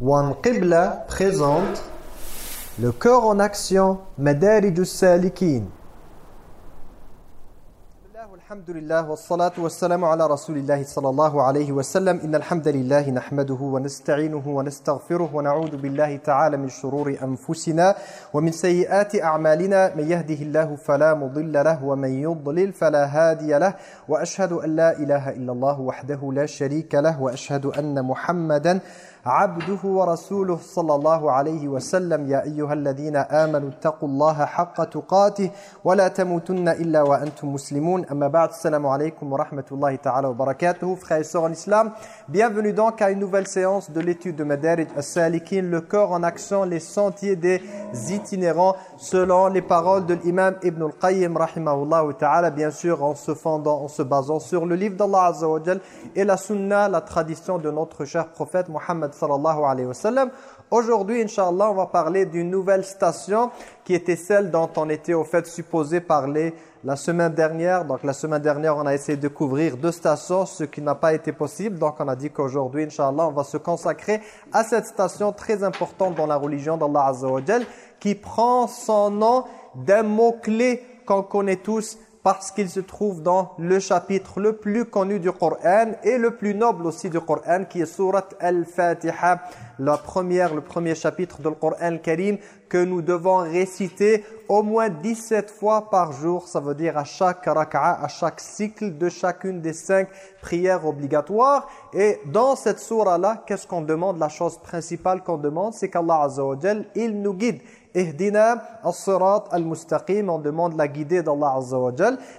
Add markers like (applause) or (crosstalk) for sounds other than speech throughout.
One Qibla présente le cœur en action Madarij salikin الحمد لله والصلاة والسلام على رسول الله صلى الله عليه وسلم إن الحمد لله نحمده ونستعينه ونستغفره ونعوذ بالله تعالى من شرور أنفسنا ومن سيئات أعمالنا من يهده الله فلا مضل له ومن يضلل فلا هادي له وأشهد أن لا إله إلا الله وحده لا شريك له عبده ورسوله صلى الله عليه وسلم يا أيها الذين آمنوا اتقوا الله حق تقاته ولا تموتن إلا وأنتم مسلمون أما بعد السلام عليكم ورحمة الله تعالى وبركاته frères et sœurs en bienvenue donc à une nouvelle séance de l'étude de Madarij as-Salikin le corps en action les sentiers des itinérants selon les paroles de l'imam Ibn al-Qayyim rahimahullah ta'ala bien sûr en se fondant en se basant sur le livre d'Allah Azza wa et la sunna la tradition de notre cher prophète Aujourd'hui, Inch'Allah, on va parler d'une nouvelle station qui était celle dont on était au fait supposé parler la semaine dernière. Donc la semaine dernière, on a essayé de couvrir deux stations, ce qui n'a pas été possible. Donc on a dit qu'aujourd'hui, Inch'Allah, on va se consacrer à cette station très importante dans la religion d'Allah qui prend son nom d'un mot-clé qu'on connaît tous, parce qu'il se trouve dans le chapitre le plus connu du Coran et le plus noble aussi du Coran qui est Surat Al-Fatiha, la première, le premier chapitre du Coran Karim que nous devons réciter au moins 17 fois par jour, ça veut dire à chaque raka'a, à chaque cycle de chacune des cinq prières obligatoires. Et dans cette surah-là, qu'est-ce qu'on demande? La chose principale qu'on demande, c'est qu'Allah Azza il nous guide. Ihdina as-sirat al-mustaqim, on demande la guidée d'Allah Azza wa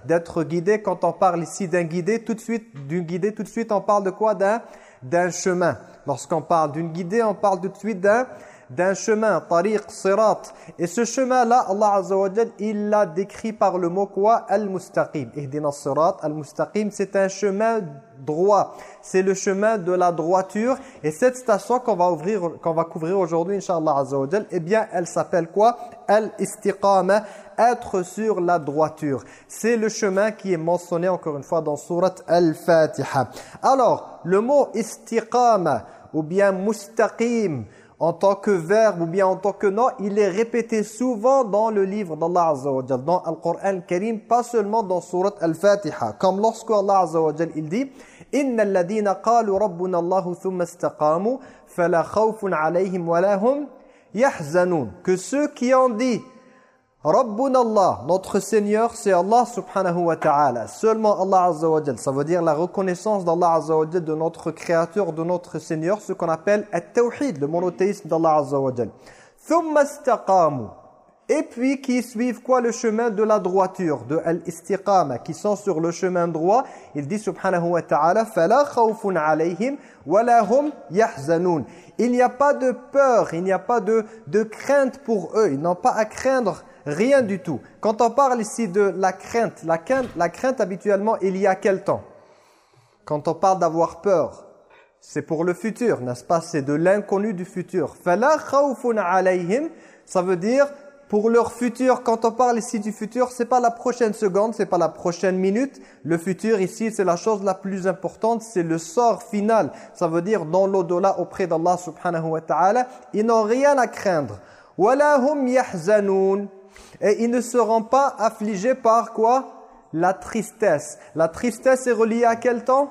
d'être guidé. Quand on parle ici d'un guidé, tout de suite, d'une guidée, tout de suite, on parle de quoi? D'un chemin. Lorsqu'on parle d'une guidée, on parle tout de suite d'un d'un chemin, tariq, sirat. Et ce chemin-là, Allah Azza wa il l'a décrit par le mot quoi? Al-Mustaqim. Ihdina sirat, Al-Mustaqim, c'est un chemin droit. C'est le chemin de la droiture. Et cette station qu'on va ouvrir, qu'on va couvrir aujourd'hui, Inch'Allah Azza wa eh bien, elle s'appelle quoi? Al-Istiqama, être sur la droiture. C'est le chemin qui est mentionné encore une fois dans Surat Al-Fatiha. Alors, le mot istiqama ou bien mustaqim, en tant que verbe ou bien en tant que nom, il est répété souvent dans le livre d'Allah Azza dans le Coran Karim, pas seulement dans Surat Al-Fatiha. Comme lorsque Allah Azza wa dit « Inna alladhina qalu rabbuna Allahu thumma fala khawfun alayhim yahzanun » Que ceux qui ont dit « Rabbun Allah, notre Seigneur, c'est Allah subhanahu wa ta'ala. Seulement Allah azza wa Ça veut dire la reconnaissance d'Allah azza wa de notre Créateur, de notre Seigneur, ce qu'on appelle at-tawhid, le monothéisme d'Allah azza wa. Et puis qui suivent quoi le chemin de la droiture, de al-istiqama, qui sont sur le chemin droit. Il dit subhanahu wa ta'ala fala khawfun alayhim wa lahum yahzanun. Il n'y a pas de peur, il n'y a pas de, de crainte pour eux. Ils n'ont pas à craindre Rien du tout. Quand on parle ici de la crainte, la crainte, habituellement, il y a quel temps? Quand on parle d'avoir peur, c'est pour le futur, n'est-ce pas? C'est de l'inconnu du futur. Ça veut dire pour leur futur, quand on parle ici du futur, c'est pas la prochaine seconde, c'est pas la prochaine minute. Le futur ici, c'est la chose la plus importante, c'est le sort final. Ça veut dire dans l'au-delà auprès d'Allah subhanahu wa ta'ala, ils n'ont rien à craindre. hum yahzanun et ils ne seront pas affligés par quoi? La tristesse. La tristesse est reliée à quel temps?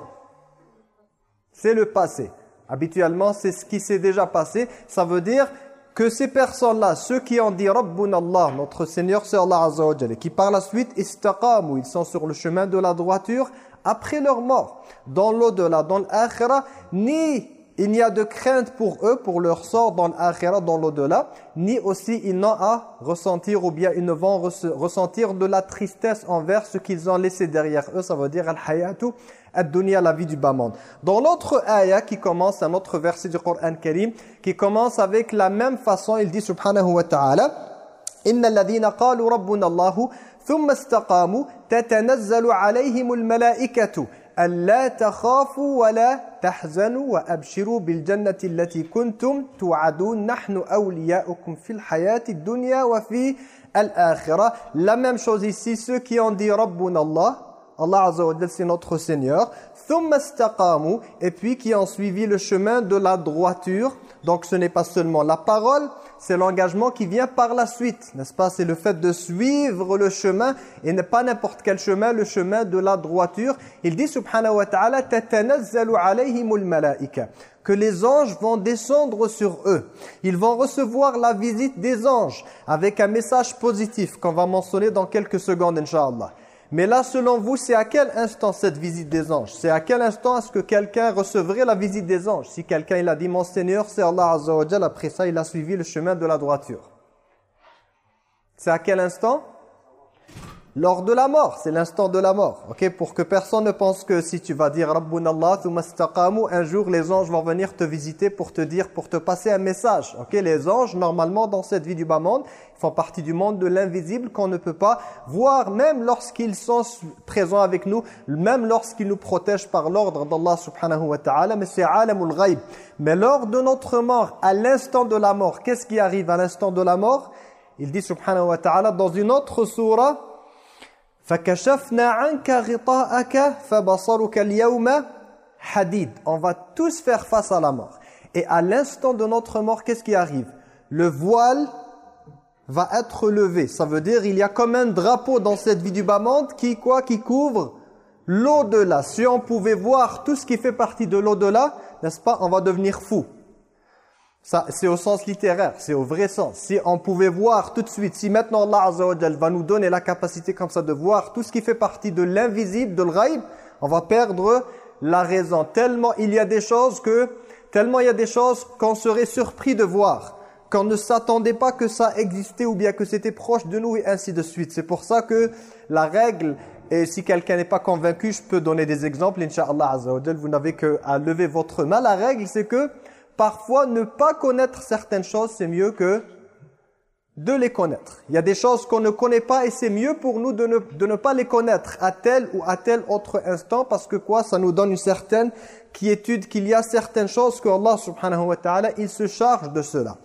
C'est le passé. Habituellement, c'est ce qui s'est déjà passé. Ça veut dire que ces personnes-là, ceux qui ont dit Rabbun Allah, notre Seigneur c'est Allah Azza wa qui par la suite istaqamu, ils sont sur le chemin de la droiture après leur mort, dans l'au-delà, dans l'akhira, ni il n'y a de crainte pour eux, pour leur sort dans l'akhirah, dans l'au-delà, ni aussi ils n'ont à ressentir ou bien ils ne vont ressentir de la tristesse envers ce qu'ils ont laissé derrière eux. Ça veut dire al-hayatu ad-dunya, la vie du bas monde. Dans l'autre ayah qui commence, un autre verset du Coran Karim, qui commence avec la même façon, il dit subhanahu wa ta'ala, « Inna alladhina qalu rabbuna Allahu, thumma istaqamu, tatanazzalu alayhimul malaikatu » ألا تخافوا ولا تحزنوا وأبشروا بالجنة التي كنتم توعدون نحن أولياؤكم في الحياة الدنيا وفي الآخرة La même chose ici, ceux qui ont dit Rabbuna Allah, Allah Azza wa Jal c'est notre Seigneur, ثم استقاموا, et puis qui ont suivi le chemin de la droiture, Donc ce n'est pas seulement la parole, c'est l'engagement qui vient par la suite, n'est-ce pas? C'est le fait de suivre le chemin et n'est pas n'importe quel chemin, le chemin de la droiture. Il dit subhanahu wa ta'ala tatanazzalu alayhimul malaika que les anges vont descendre sur eux. Ils vont recevoir la visite des anges avec un message positif qu'on va mentionner dans quelques secondes inchallah. Mais là, selon vous, c'est à quel instant cette visite des anges? C'est à quel instant est-ce que quelqu'un recevrait la visite des anges? Si quelqu'un il a dit « Mon Seigneur, c'est Allah Azza après ça, il a suivi le chemin de la droiture. C'est à quel instant? Lors de la mort, c'est l'instant de la mort. OK? Pour que personne ne pense que si tu vas dire Rabbunallah un jour les anges vont venir te visiter pour te dire pour te passer un message. OK? Les anges normalement dans cette vie du bas monde, font partie du monde de l'invisible qu'on ne peut pas voir même lorsqu'ils sont présents avec nous, même lorsqu'ils nous protègent par l'ordre d'Allah subhanahu wa ta'ala, mais c'est alamul ghaib. Mais lors de notre mort, à l'instant de la mort, qu'est-ce qui arrive à l'instant de la mort? Il dit subhanahu wa ta'ala dans une autre surah on va tous faire face à la mort. Et à l'instant de notre mort, qu'est-ce qui arrive? Le voile va être levé. Ça veut dire il y a comme un drapeau dans cette vie du bas monde qui quoi Qui couvre l'au-delà. Si on pouvait voir tout ce qui fait partie de l'au-delà, n'est-ce pas On va devenir fou c'est au sens littéraire, c'est au vrai sens. Si on pouvait voir tout de suite, si maintenant Allah Azza wa va nous donner la capacité comme ça de voir tout ce qui fait partie de l'invisible, de l'ghaib, on va perdre la raison. Tellement il y a des choses que, tellement il y a des choses qu'on serait surpris de voir, qu'on ne s'attendait pas que ça existait ou bien que c'était proche de nous et ainsi de suite. C'est pour ça que la règle, et si quelqu'un n'est pas convaincu, je peux donner des exemples, Inch'Allah Azza wa vous n'avez qu'à lever votre main. La règle, c'est que parfois ne pas connaître certaines choses, c'est mieux que de les connaître. Il y a des choses qu'on ne connaît pas et c'est mieux pour nous de ne, pas les connaître à tel ou à tel autre instant parce que quoi? Ça nous donne une certaine quiétude qu'il y a certaines choses que Allah subhanahu wa ta'ala, il se charge de cela.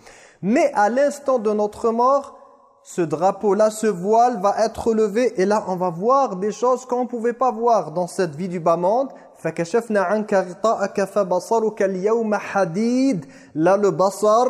Mais à l'instant de notre mort, ce drapeau-là, ce voile va être levé et là on va voir des choses qu'on ne pouvait pas voir dans cette vie du bas monde Là, le basar,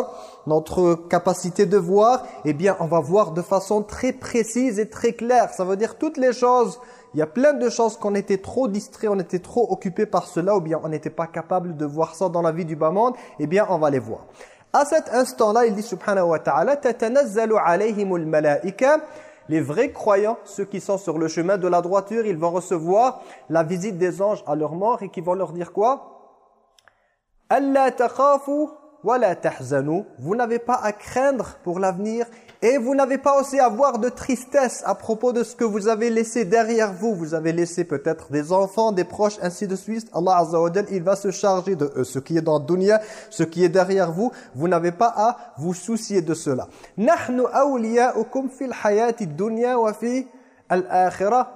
notre capacité de voir, eh bien, on va voir de façon très précise et très claire. Ça veut dire toutes les choses. Il y a plein de choses qu'on était trop distraits, on était trop occupés par cela, ou bien on n'était pas capable de voir ça dans la vie du bas monde. Eh bien, on va les voir. À cet instant-là, il dit subhanahu wa ta'ala, تَتَنَزَّلُ عَلَيْهِمُ الْمَلَائِكَةِ les vrais croyants, ceux qui sont sur le chemin de la droiture, ils vont recevoir la visite des anges à leur mort et qui vont leur dire quoi? Allah la Vous n'avez pas à craindre pour l'avenir et vous n'avez pas aussi à avoir de tristesse à propos de ce que vous avez laissé derrière vous. Vous avez laissé peut-être des enfants, des proches, ainsi de suite. Allah Azza wa il va se charger de eux. Ce qui est dans le dunya, ce qui est derrière vous, vous n'avez pas à vous soucier de cela.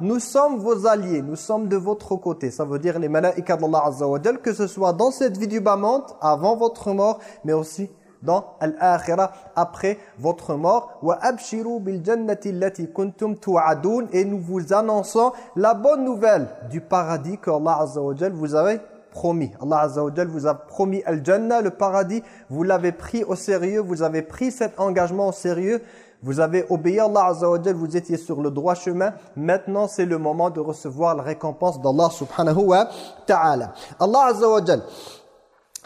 Nous sommes vos alliés, nous sommes de votre côté. Ça veut dire les malaïkas d'Allah Azza wa que ce soit dans cette vie du bas avant votre mort, mais aussi dans l'akhirah après votre mort et nous vous annonçons la bonne nouvelle du paradis que Allah azza wa vous avez promis. Allah azza wa vous a promis al-jannah le paradis, vous l'avez pris au sérieux, vous avez pris cet engagement au sérieux. Vous avez obéi à Allah Azza wa vous étiez sur le droit chemin. Maintenant, c'est le moment de recevoir la récompense d'Allah subhanahu wa ta'ala. Allah Azza wa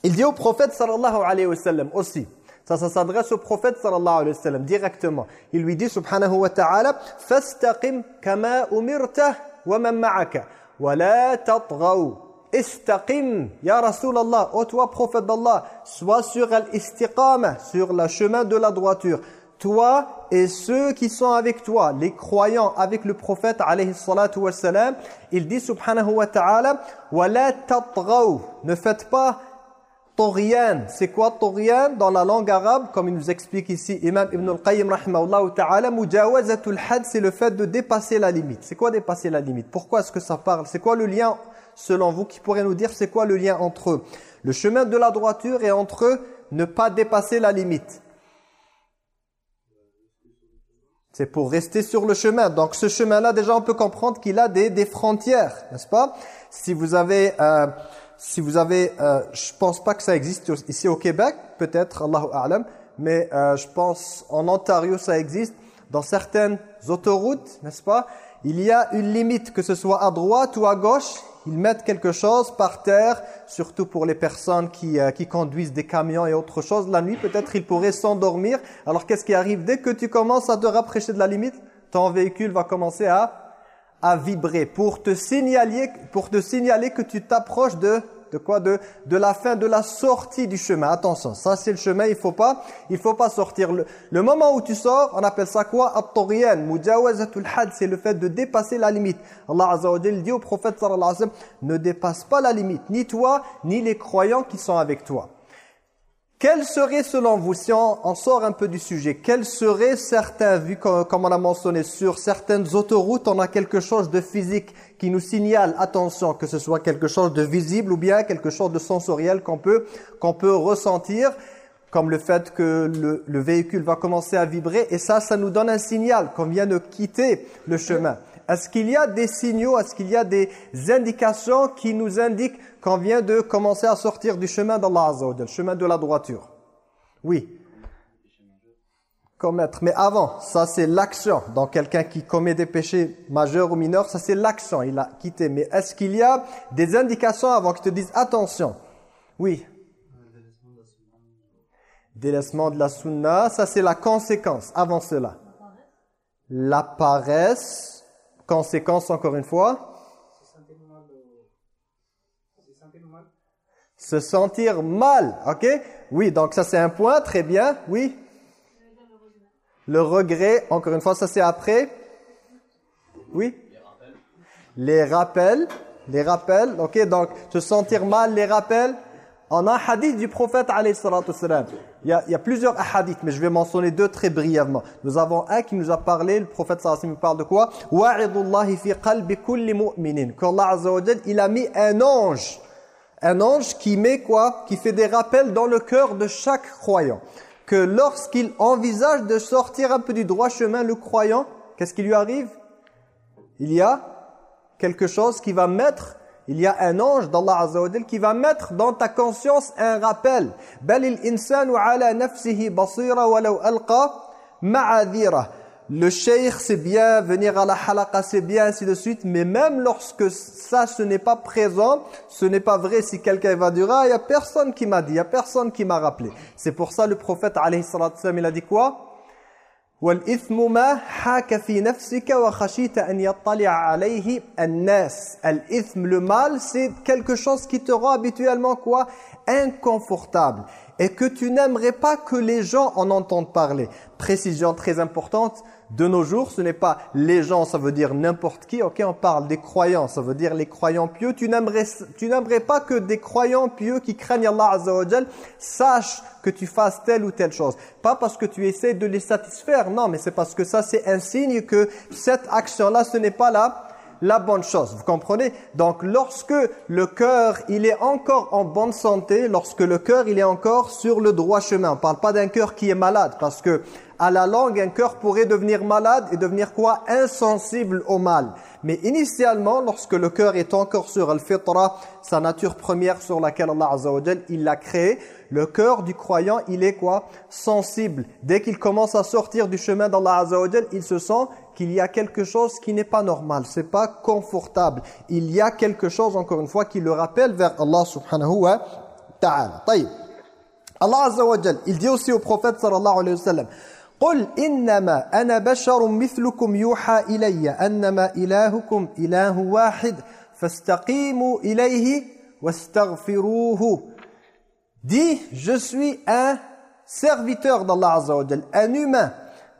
il dit au prophète sallallahu alayhi wa sallam aussi, ça, ça s'adresse au prophète sallallahu alayhi wa sallam directement. Il lui dit subhanahu wa ta'ala « Fastaqim kama umirta wa man ma'aka wa la » ya Rasulallah, ô toi prophète d'Allah, sois sur l'istiqama, sur le chemin de la droiture. Toi et ceux qui sont avec toi, les croyants avec le prophète alayhi salatu wassalam, il dit subhanahu wa ta'ala, « Wa la tatghaw » Ne faites pas c'est quoi Torian dans la langue arabe Comme il nous explique ici Imam Ibn al-Qayyim rahimahullah ta'ala, mujawazatul had, c'est le fait de dépasser la limite. C'est quoi dépasser la limite? Pourquoi est-ce que ça parle? C'est quoi le lien, selon vous, qui pourrait nous dire c'est quoi le lien entre le chemin de la droiture et entre ne pas dépasser la limite. C'est pour rester sur le chemin. Donc ce chemin-là, déjà, on peut comprendre qu'il a des, des frontières, n'est-ce pas? Si vous avez... Euh, si vous avez, euh, je pense pas que ça existe ici au Québec, peut-être, Allahu A'lam, mais euh, je pense en Ontario ça existe, dans certaines autoroutes, n'est-ce pas Il y a une limite, que ce soit à droite ou à gauche, ils mettent quelque chose par terre, surtout pour les personnes qui, euh, qui conduisent des camions et autre chose. La nuit, peut-être, ils pourraient s'endormir. Alors, qu'est-ce qui arrive? Dès que tu commences à te rapprocher de la limite, ton véhicule va commencer à, à vibrer pour te signaler, pour te signaler que tu t'approches de de quoi de, de la fin, de la sortie du chemin. Attention, ça c'est le chemin, il faut pas il faut pas sortir. Le, moment où tu sors, on appelle ça quoi? Mujawazatul had, c'est le fait de dépasser la limite. Allah Azza wa dit au prophète ne dépasse pas la limite, ni toi, ni les croyants qui sont avec toi. Quel serait selon vous, si on, sort un peu du sujet, quels seraient certains, vu comme, comme, on a mentionné, sur certaines autoroutes, on a quelque chose de physique qui nous signale, attention, que ce soit quelque chose de visible ou bien quelque chose de sensoriel qu'on peut, qu'on peut ressentir, comme le fait que le, le véhicule va commencer à vibrer, et ça, ça nous donne un signal qu'on vient de quitter le chemin. Est-ce qu'il y a des signaux, est-ce qu'il y a des indications qui nous indiquent qu'on vient de commencer à sortir du chemin d'Allah Azza le chemin de la droiture Oui. Commettre. Mais avant, ça c'est l'action. Donc quelqu'un qui commet des péchés majeurs ou mineurs, ça c'est l'action, il a quitté. Mais est-ce qu'il y a des indications avant qu'ils te disent attention? Oui. Délaissement de la sunna, ça c'est la conséquence avant cela. La paresse, Conséquence, encore une fois Se sentir mal, ok? Oui, donc ça c'est un point, très bien, oui. Le regret, encore une fois, ça c'est après. Oui. Les rappels, les rappels, ok? Donc, se sentir mal, les rappels. On a un hadith du prophète, alayhi salatu il y, a, il y a plusieurs hadiths, mais je vais mentionner deux très brièvement. Nous avons un qui nous a parlé, le prophète sallallahu alayhi parle de quoi? Qu'Allah azza wa il a mis un ange. Un ange qui met quoi? Qui fait des rappels dans le cœur de chaque croyant. Que lorsqu'il envisage de sortir un peu du droit chemin, le croyant, qu'est-ce qui lui arrive? Il y a quelque chose qui va mettre il y a un ange d'Allah Azza qui va mettre dans ta conscience un rappel Le cheikh c'est bien, venir à la halaqa c'est bien, ainsi de suite. Mais même lorsque ça, ce n'est pas présent, ce n'est pas vrai si quelqu'un va dire « Ah, il n'y a personne qui m'a dit, il n'y a personne qui m'a rappelé. » C'est pour ça le prophète, alayhi il a dit quoi والإثم ما حاك في نفسك وخشيت أن يطلع عليه الناس الإثم le mal c'est quelque chose qui te rend habituellement quoi inconfortable et que tu n'aimerais pas que les gens en entendent parler précision très importante de nos jours, ce n'est pas les gens, ça veut dire n'importe qui. Ok, on parle des croyants, ça veut dire les croyants pieux. Tu n'aimerais, pas que des croyants pieux qui craignent Allah Azza wa sachent que tu fasses telle ou telle chose. Pas parce que tu essaies de les satisfaire, non, mais c'est parce que ça c'est un signe que cette action-là, ce n'est pas là la bonne chose. Vous comprenez? Donc lorsque le cœur, il est encore en bonne santé, lorsque le cœur, il est encore sur le droit chemin. On ne parle pas d'un cœur qui est malade parce que à la langue, un cœur pourrait devenir malade et devenir quoi? Insensible au mal. Mais initialement, lorsque le cœur est encore sur al-fitra, sa nature première sur laquelle Allah Azza wa il l'a créé, le cœur du croyant, il est quoi? Sensible. Dès qu'il commence à sortir du chemin d'Allah Azza wa il se sent qu'il y a quelque chose qui n'est pas normal, c'est pas confortable. Il y a quelque chose, encore une fois, qui le rappelle vers Allah subhanahu wa ta'ala. Allah Azza wa il dit aussi au prophète sallallahu alayhi wa sallam, قل إنما أنا بشر مثلكم يوحى إلي أنما إلهكم إله واحد فاستقيموا إليه واستغفروه. Dis, je suis un serviteur d'Allah Azza wa un humain.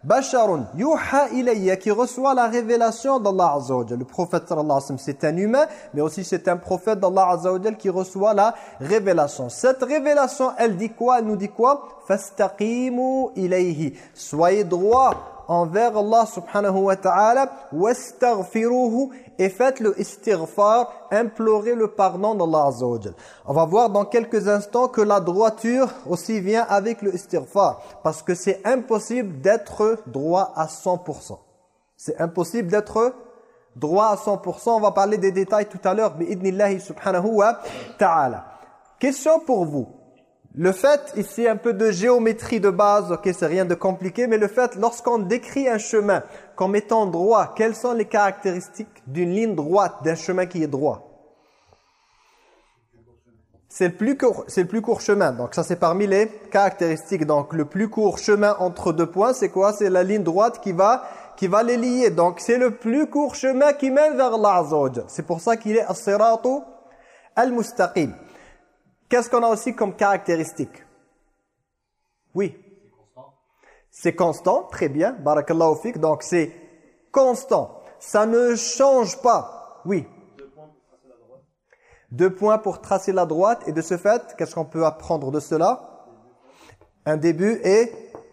Basharun yuha ilayya qui reçoit la révélation d'Allah Azza wa Le prophète sallallahu alayhi wa c'est un humain mais aussi c'est un prophète d'Allah Azza wa qui reçoit la révélation. Cette révélation elle dit quoi? Elle nous dit quoi? Fastaqimu ilayhi. Soyez droit envers Allah subhanahu wa ta'ala wastaghfiruhu et faites le istighfar, implorez le pardon d'Allah azza On va voir dans quelques instants que la droiture aussi vient avec le istighfar parce que c'est impossible d'être droit à 100%. C'est impossible d'être droit à 100%. On va parler des détails tout à l'heure. Bi'idnillahi subhanahu wa ta'ala. Question pour vous. Le fait, ici un peu de géométrie de base, ok, c'est rien de compliqué, mais le fait, lorsqu'on décrit un chemin comme étant droit, quelles sont les caractéristiques d'une ligne droite, d'un chemin qui est droit? C'est le plus court, le plus court chemin. Donc ça c'est parmi les caractéristiques. Donc le plus court chemin entre deux points, c'est quoi? C'est la ligne droite qui va qui va les lier. Donc c'est le plus court chemin qui mène vers Allah C'est pour ça qu'il est as-siratu al-mustaqim. Qu'est-ce qu'on a aussi comme caractéristique? Oui. C'est constant, très bien. Barakallahu fik. Donc c'est constant. Ça ne change pas. Oui. Deux points pour tracer la droite. Et de ce fait, qu'est-ce qu'on peut apprendre de cela? Un début et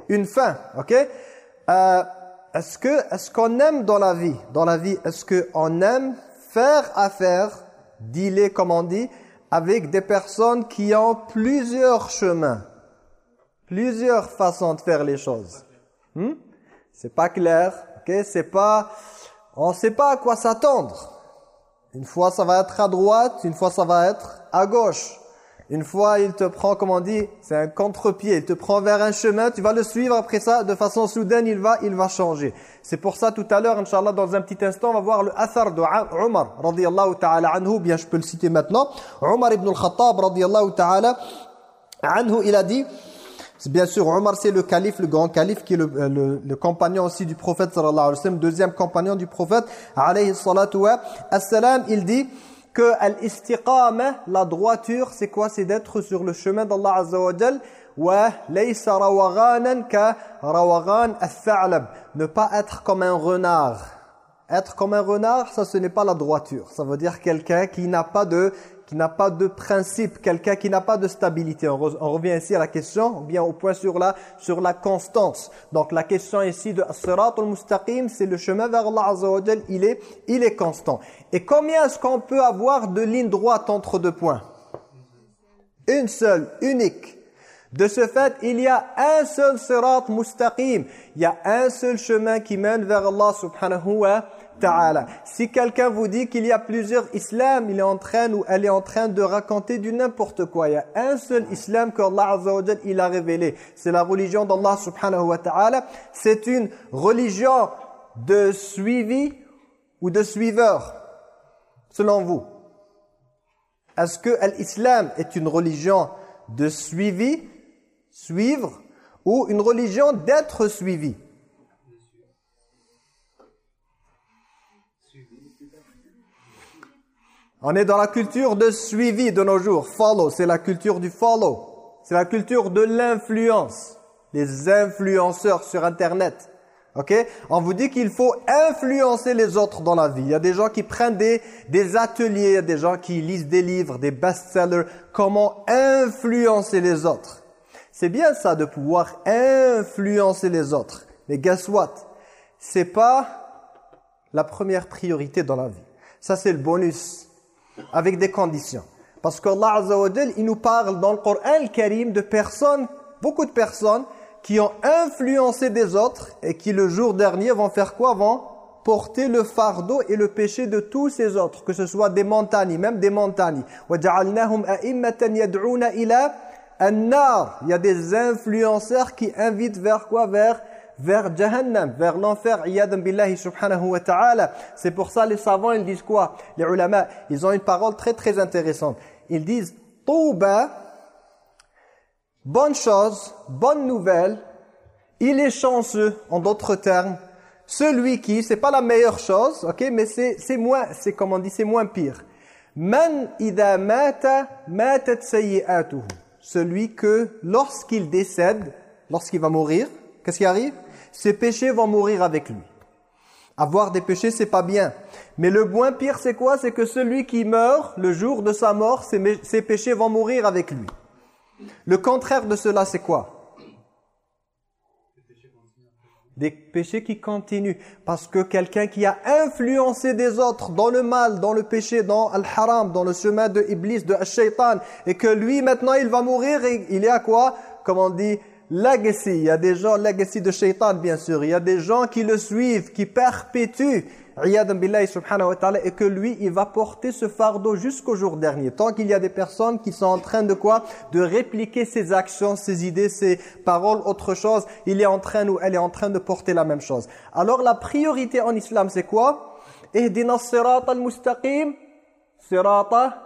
une fin. Ok? Euh, Est-ce que est-ce qu'on aime dans la vie? Dans la vie, est-ce qu'on aime faire affaire, dealer comme on dit, avec des personnes qui ont plusieurs chemins, plusieurs façons de faire les choses hmm? C'est pas clair, ok? C'est pas... On sait pas à quoi s'attendre. Une fois, ça va être à droite, une fois, ça va être à gauche. Une fois, il te prend, comme on dit, c'est un contre-pied. Il te prend vers un chemin, tu vas le suivre. Après ça, de façon soudaine, il va, il va changer. C'est pour ça, tout à l'heure, Inch'Allah, dans un petit instant, on va voir le athar de Omar, radiyallahu ta'ala anhu. Bien, je peux le citer maintenant. Omar ibn al-Khattab, radiyallahu ta'ala anhu, il a dit... Bien sûr, Omar c'est le calife, le grand calife qui est le, euh, le, compagnon aussi du prophète sallallahu alayhi wa sallam, deuxième compagnon du prophète alayhi salatu wa salam, il dit que al-istiqama, la droiture, c'est quoi? C'est d'être sur le chemin d'Allah azza wa jal ne pas être comme un renard. Être comme un renard, ça ce n'est pas la droiture. Ça veut dire quelqu'un qui n'a pas de qui n'a pas de principe, quelqu'un qui n'a pas de stabilité. On, revient ici à la question, bien au point sur la, sur la constance. Donc la question ici de As-Sirat al-Mustaqim, c'est le chemin vers Allah Azza wa il est, il est constant. Et combien est-ce qu'on peut avoir de lignes droites entre deux points? Une seule, unique. De ce fait, il y a un seul sirat mustaqim. Il y a un seul chemin qui mène vers Allah subhanahu wa ta'ala. Si quelqu'un vous dit qu'il y a plusieurs islams, il est en train ou elle est en train de raconter du n'importe quoi. Il y a un seul islam que Allah Azza wa il a révélé. C'est la religion d'Allah subhanahu wa ta'ala. C'est une religion de suivi ou de suiveur, selon vous. Est-ce que l'islam est une religion de suivi, suivre, ou une religion d'être suivi? On est dans la culture de suivi de nos jours. Follow, c'est la culture du follow. C'est la culture de l'influence. Les influenceurs sur Internet. Ok? On vous dit qu'il faut influencer les autres dans la vie. Il y a des gens qui prennent des, des ateliers, il y a des gens qui lisent des livres, des best-sellers. Comment influencer les autres? C'est bien ça de pouvoir influencer les autres. Mais guess what? C'est pas la première priorité dans la vie. Ça, c'est le bonus avec des conditions. Parce qu'Allah Azza il nous parle dans le Coran Karim de personnes, beaucoup de personnes qui ont influencé des autres et qui le jour dernier vont faire quoi? Vont porter le fardeau et le péché de tous ces autres, que ce soit des montagnes, même des montagnes. Il y a des influenceurs qui invitent vers quoi? Vers vers Jahannam, vers l'enfer, billahi subhanahu wa ta'ala. C'est pour ça les savants, ils disent quoi? Les ulama, ils ont une parole très très intéressante. Ils disent, Touba, bonne chose, bonne nouvelle, il est chanceux, en d'autres termes, celui qui, c'est pas la meilleure chose, ok, mais c'est moins, c'est comme on dit, c'est moins pire. Man ida mata, matat. Celui que, lorsqu'il décède, lorsqu'il va mourir, qu'est-ce qui arrive? Ses péchés vont mourir avec lui. Avoir des péchés, c'est pas bien. Mais le moins pire, c'est quoi? C'est que celui qui meurt, le jour de sa mort, ses, péchés vont mourir avec lui. Le contraire de cela, c'est quoi? Des péchés qui continuent. Parce que quelqu'un qui a influencé des autres dans le mal, dans le péché, dans le haram, dans le chemin de Iblis, de Shaitan, et que lui maintenant il va mourir, il est à quoi? Comme on dit, legacy, il y a des gens, legacy de shaitan bien sûr, il y a des gens qui le suivent, qui perpétuent et que lui, il va porter ce fardeau jusqu'au jour dernier. Tant qu'il y a des personnes qui sont en train de quoi? De répliquer ses actions, ses idées, ses paroles, autre chose, il est en train ou elle est en train de porter la même chose. Alors la priorité en islam, c'est quoi? Al-mustaqim, sirata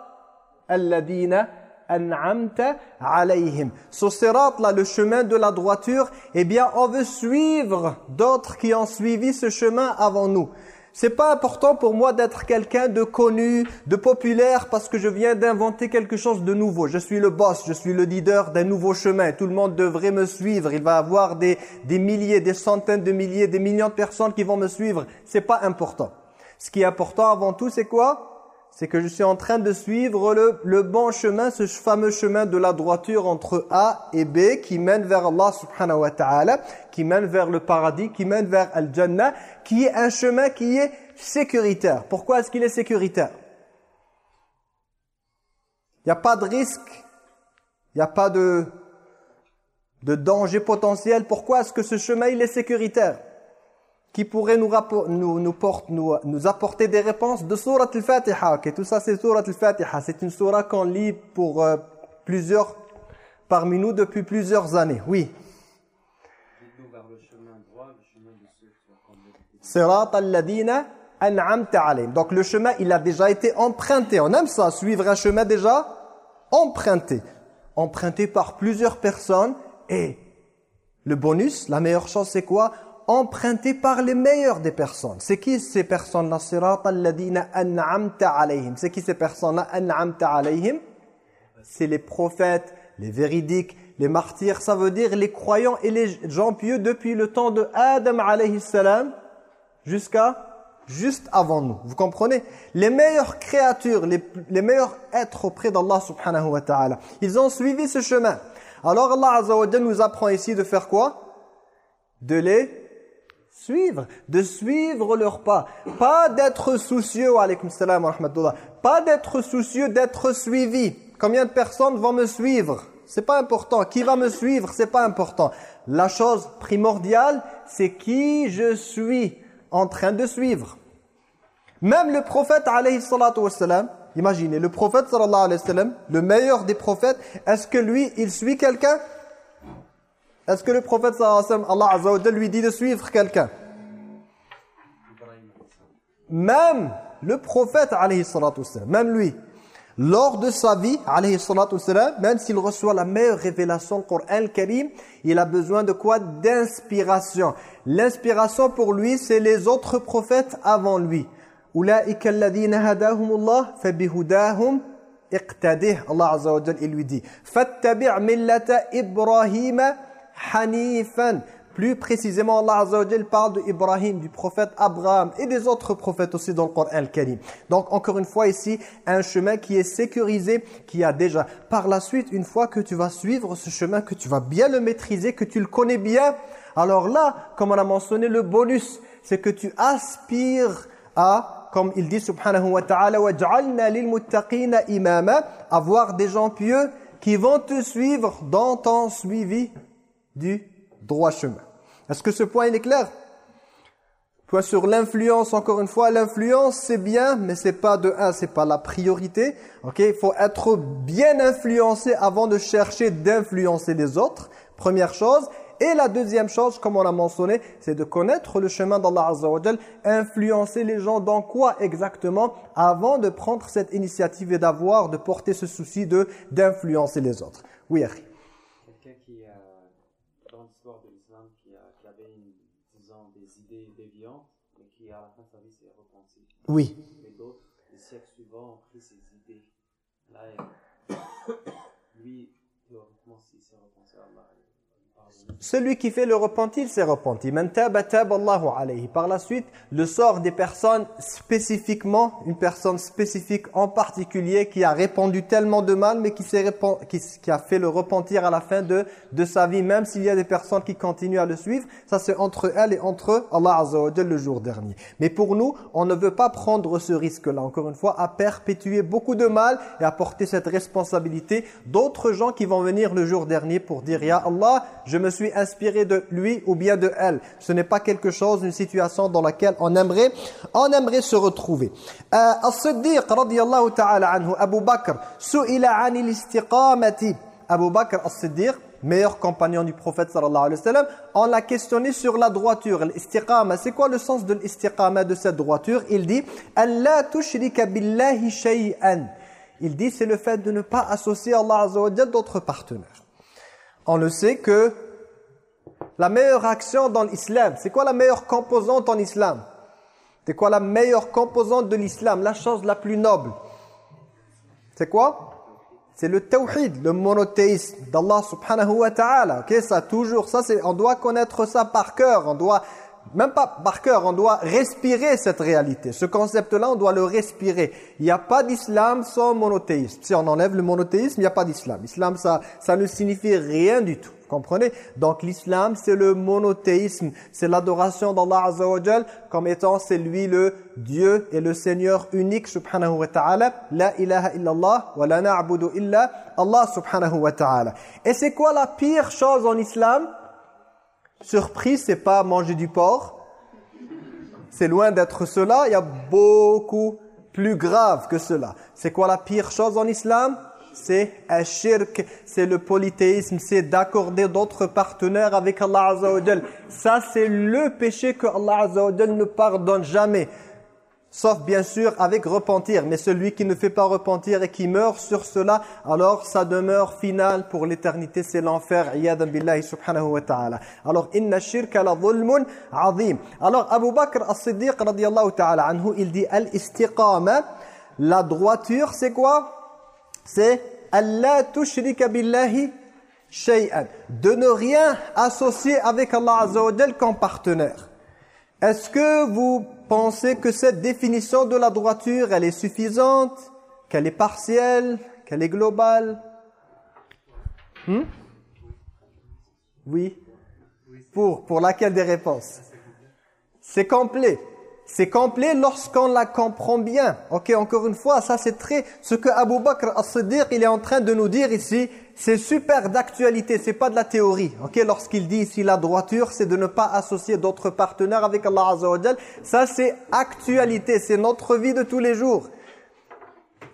alladina an'amta alayhim. Ce sirat là, le chemin de la droiture, eh bien on veut suivre d'autres qui ont suivi ce chemin avant nous. C'est pas important pour moi d'être quelqu'un de connu, de populaire parce que je viens d'inventer quelque chose de nouveau. Je suis le boss, je suis le leader d'un nouveau chemin. Tout le monde devrait me suivre. Il va y avoir des, des milliers, des centaines de milliers, des millions de personnes qui vont me suivre. C'est pas important. Ce qui est important avant tout, c'est quoi? C'est que je suis en train de suivre le, bon chemin, ce fameux chemin de la droiture entre A et B qui mène vers Allah subhanahu wa ta'ala, qui mène vers le paradis, qui mène vers Al-Jannah, qui est un chemin qui est sécuritaire. Pourquoi est-ce qu'il est sécuritaire? Il n'y a pas de risque, il n'y a pas de, de danger potentiel. Pourquoi est-ce que ce chemin est sécuritaire? Qui pourrait nous, nous, nous, porte, nous, nous apporter des réponses de Surat al-Fatiha. Tout ça, c'est Surat al-Fatiha. C'est une surah qu'on lit pour euh, plusieurs, parmi nous depuis plusieurs années. Oui. Surat al-Ladina an'amta alayhim. Donc le chemin, il a déjà été emprunté. On aime ça, suivre un chemin déjà emprunté. Emprunté par plusieurs personnes. Et le bonus, la meilleure chose, c'est quoi? Emprunté par les meilleures des personnes. C'est qui ces personnes-là? C'est qui ces personnes-là? C'est les prophètes, les véridiques, les martyrs. Ça veut dire les croyants et les gens pieux depuis le temps de Adam alayhi salam jusqu'à juste avant nous. Vous comprenez? Les meilleures créatures, les, les meilleurs êtres auprès d'Allah subhanahu wa ta'ala. Ils ont suivi ce chemin. Alors Allah azza nous apprend ici de faire quoi? De les suivre, de suivre leur pas. Pas d'être soucieux, alaykum salam wa pas d'être soucieux d'être suivi. Combien de personnes vont me suivre? C'est pas important. Qui va me suivre? C'est pas important. La chose primordiale, c'est qui je suis en train de suivre. Même le prophète alayhi salatu wassalam, imaginez, le prophète sallallahu alayhi wa le meilleur des prophètes, est-ce que lui, il suit quelqu'un? est-ce que le prophète sallallahu Allah azza wa lui dit de suivre quelqu'un Même le prophète alayhi même lui, lors de sa vie, alayhi même s'il reçoit la meilleure révélation du Coran Karim, il a besoin de quoi D'inspiration. L'inspiration pour lui, c'est les autres prophètes avant lui. أولئك الذين هداهم الله فبهداهم اقتده Allah azza wa il lui dit فاتبع ملة إبراهيم hanifan. Plus précisément, Allah Azza wa parle d'Ibrahim, du prophète Abraham et des autres prophètes aussi dans le Coran al-Karim. Donc, encore une fois ici, un chemin qui est sécurisé, qui a déjà. Par la suite, une fois que tu vas suivre ce chemin, que tu vas bien le maîtriser, que tu le connais bien, alors là, comme on a mentionné, le bonus, c'est que tu aspires à, comme il dit subhanahu wa ta'ala, imama, avoir des gens pieux qui vont te suivre dans ton suivi du droit chemin. Est-ce que ce point est clair? Point sur l'influence, encore une fois, l'influence c'est bien, mais c'est pas de un, c'est pas la priorité. Ok, il faut être bien influencé avant de chercher d'influencer les autres. Première chose. Et la deuxième chose, comme on a mentionné, c'est de connaître le chemin d'Allah Azza influencer les gens dans quoi exactement? Avant de prendre cette initiative et d'avoir, de porter ce souci de d'influencer les autres. Oui, Akhi. Oui. Mais d'autres, les siècles suivants, ont pris ces idées-là. Lui, théoriquement, s'il s'est repensé à Allah, celui qui fait le repentir, s'est repenti. Par la suite, le sort des personnes spécifiquement, une personne spécifique en particulier qui a répandu tellement de mal, mais qui, a fait le repentir à la fin de, de sa vie, même s'il y a des personnes qui continuent à le suivre, ça c'est entre elle et entre Allah Azza le jour dernier. Mais pour nous, on ne veut pas prendre ce risque-là, encore une fois, à perpétuer beaucoup de mal et à porter cette responsabilité d'autres gens qui vont venir le jour dernier pour dire « Ya Allah » je me suis inspiré de lui ou bien de elle. Ce n'est pas quelque chose, une situation dans laquelle on aimerait, on aimerait se retrouver. Euh, As-Siddiq radiyallahu ta'ala anhu, Abu Bakr, su'ila anil istiqamati. Abu Bakr As-Siddiq, meilleur compagnon du prophète sallallahu alayhi wa sallam, on l'a questionné sur la droiture, l'istiqama. C'est quoi le sens de l'istiqama de cette droiture? Il dit « Allah tushrika billahi shay'an » Il dit c'est le fait de ne pas associer Allah Azza wa d'autres partenaires. On le sait que la meilleure action dans l'islam, c'est quoi la meilleure composante en islam? C'est quoi la meilleure composante de l'islam? La chose la plus noble. C'est quoi? C'est le tawhid, le monothéisme d'Allah subhanahu wa ta'ala. Ok, ça toujours, ça on doit connaître ça par cœur, on doit, même pas par cœur, on doit respirer cette réalité. Ce concept-là, on doit le respirer. Il n'y a pas d'islam sans monothéisme. Si on enlève le monothéisme, il n'y a pas d'islam. Islam, ça, ça ne signifie rien du tout comprenez? Donc l'islam, c'est le monothéisme, c'est l'adoration d'Allah Azza wa comme étant c'est lui le Dieu et le Seigneur unique subhanahu wa ta'ala. La ilaha illallah wa la na'budu illa Allah subhanahu wa ta'ala. Et c'est quoi la pire chose en islam? Surprise, c'est pas manger du porc. C'est loin d'être cela, il y a beaucoup plus grave que cela. C'est quoi la pire chose en islam? C'est un shirk, c'est le polythéisme, c'est d'accorder d'autres partenaires avec Allah Azza Ça, c'est le péché que Allah Azza ne pardonne jamais. Sauf bien sûr avec repentir. Mais celui qui ne fait pas repentir et qui meurt sur cela, alors sa demeure finale pour l'éternité, c'est l'enfer. billahi subhanahu wa ta'ala. Alors, inna shirka la dhulmun azim. Alors, Abu Bakr as-Siddiq radiyallahu ta'ala anhu, il dit al-istiqama, la droiture, c'est quoi? C'est Allah tushrika billahi shay'an. De ne rien associer avec Allah Azza wa comme partenaire. Est-ce que vous pensez que cette définition de la droiture, elle est suffisante Qu'elle est partielle Qu'elle est globale hmm? Oui pour laquelle des réponses? C'est complet. C'est complet lorsqu'on la comprend bien. Ok, encore une fois, ça c'est très... Ce que Abu Bakr as-Siddiq, il est en train de nous dire ici, c'est super d'actualité, c'est pas de la théorie. Ok, lorsqu'il dit ici la droiture, c'est de ne pas associer d'autres partenaires avec Allah Azza wa Ça c'est actualité, c'est notre vie de tous les jours.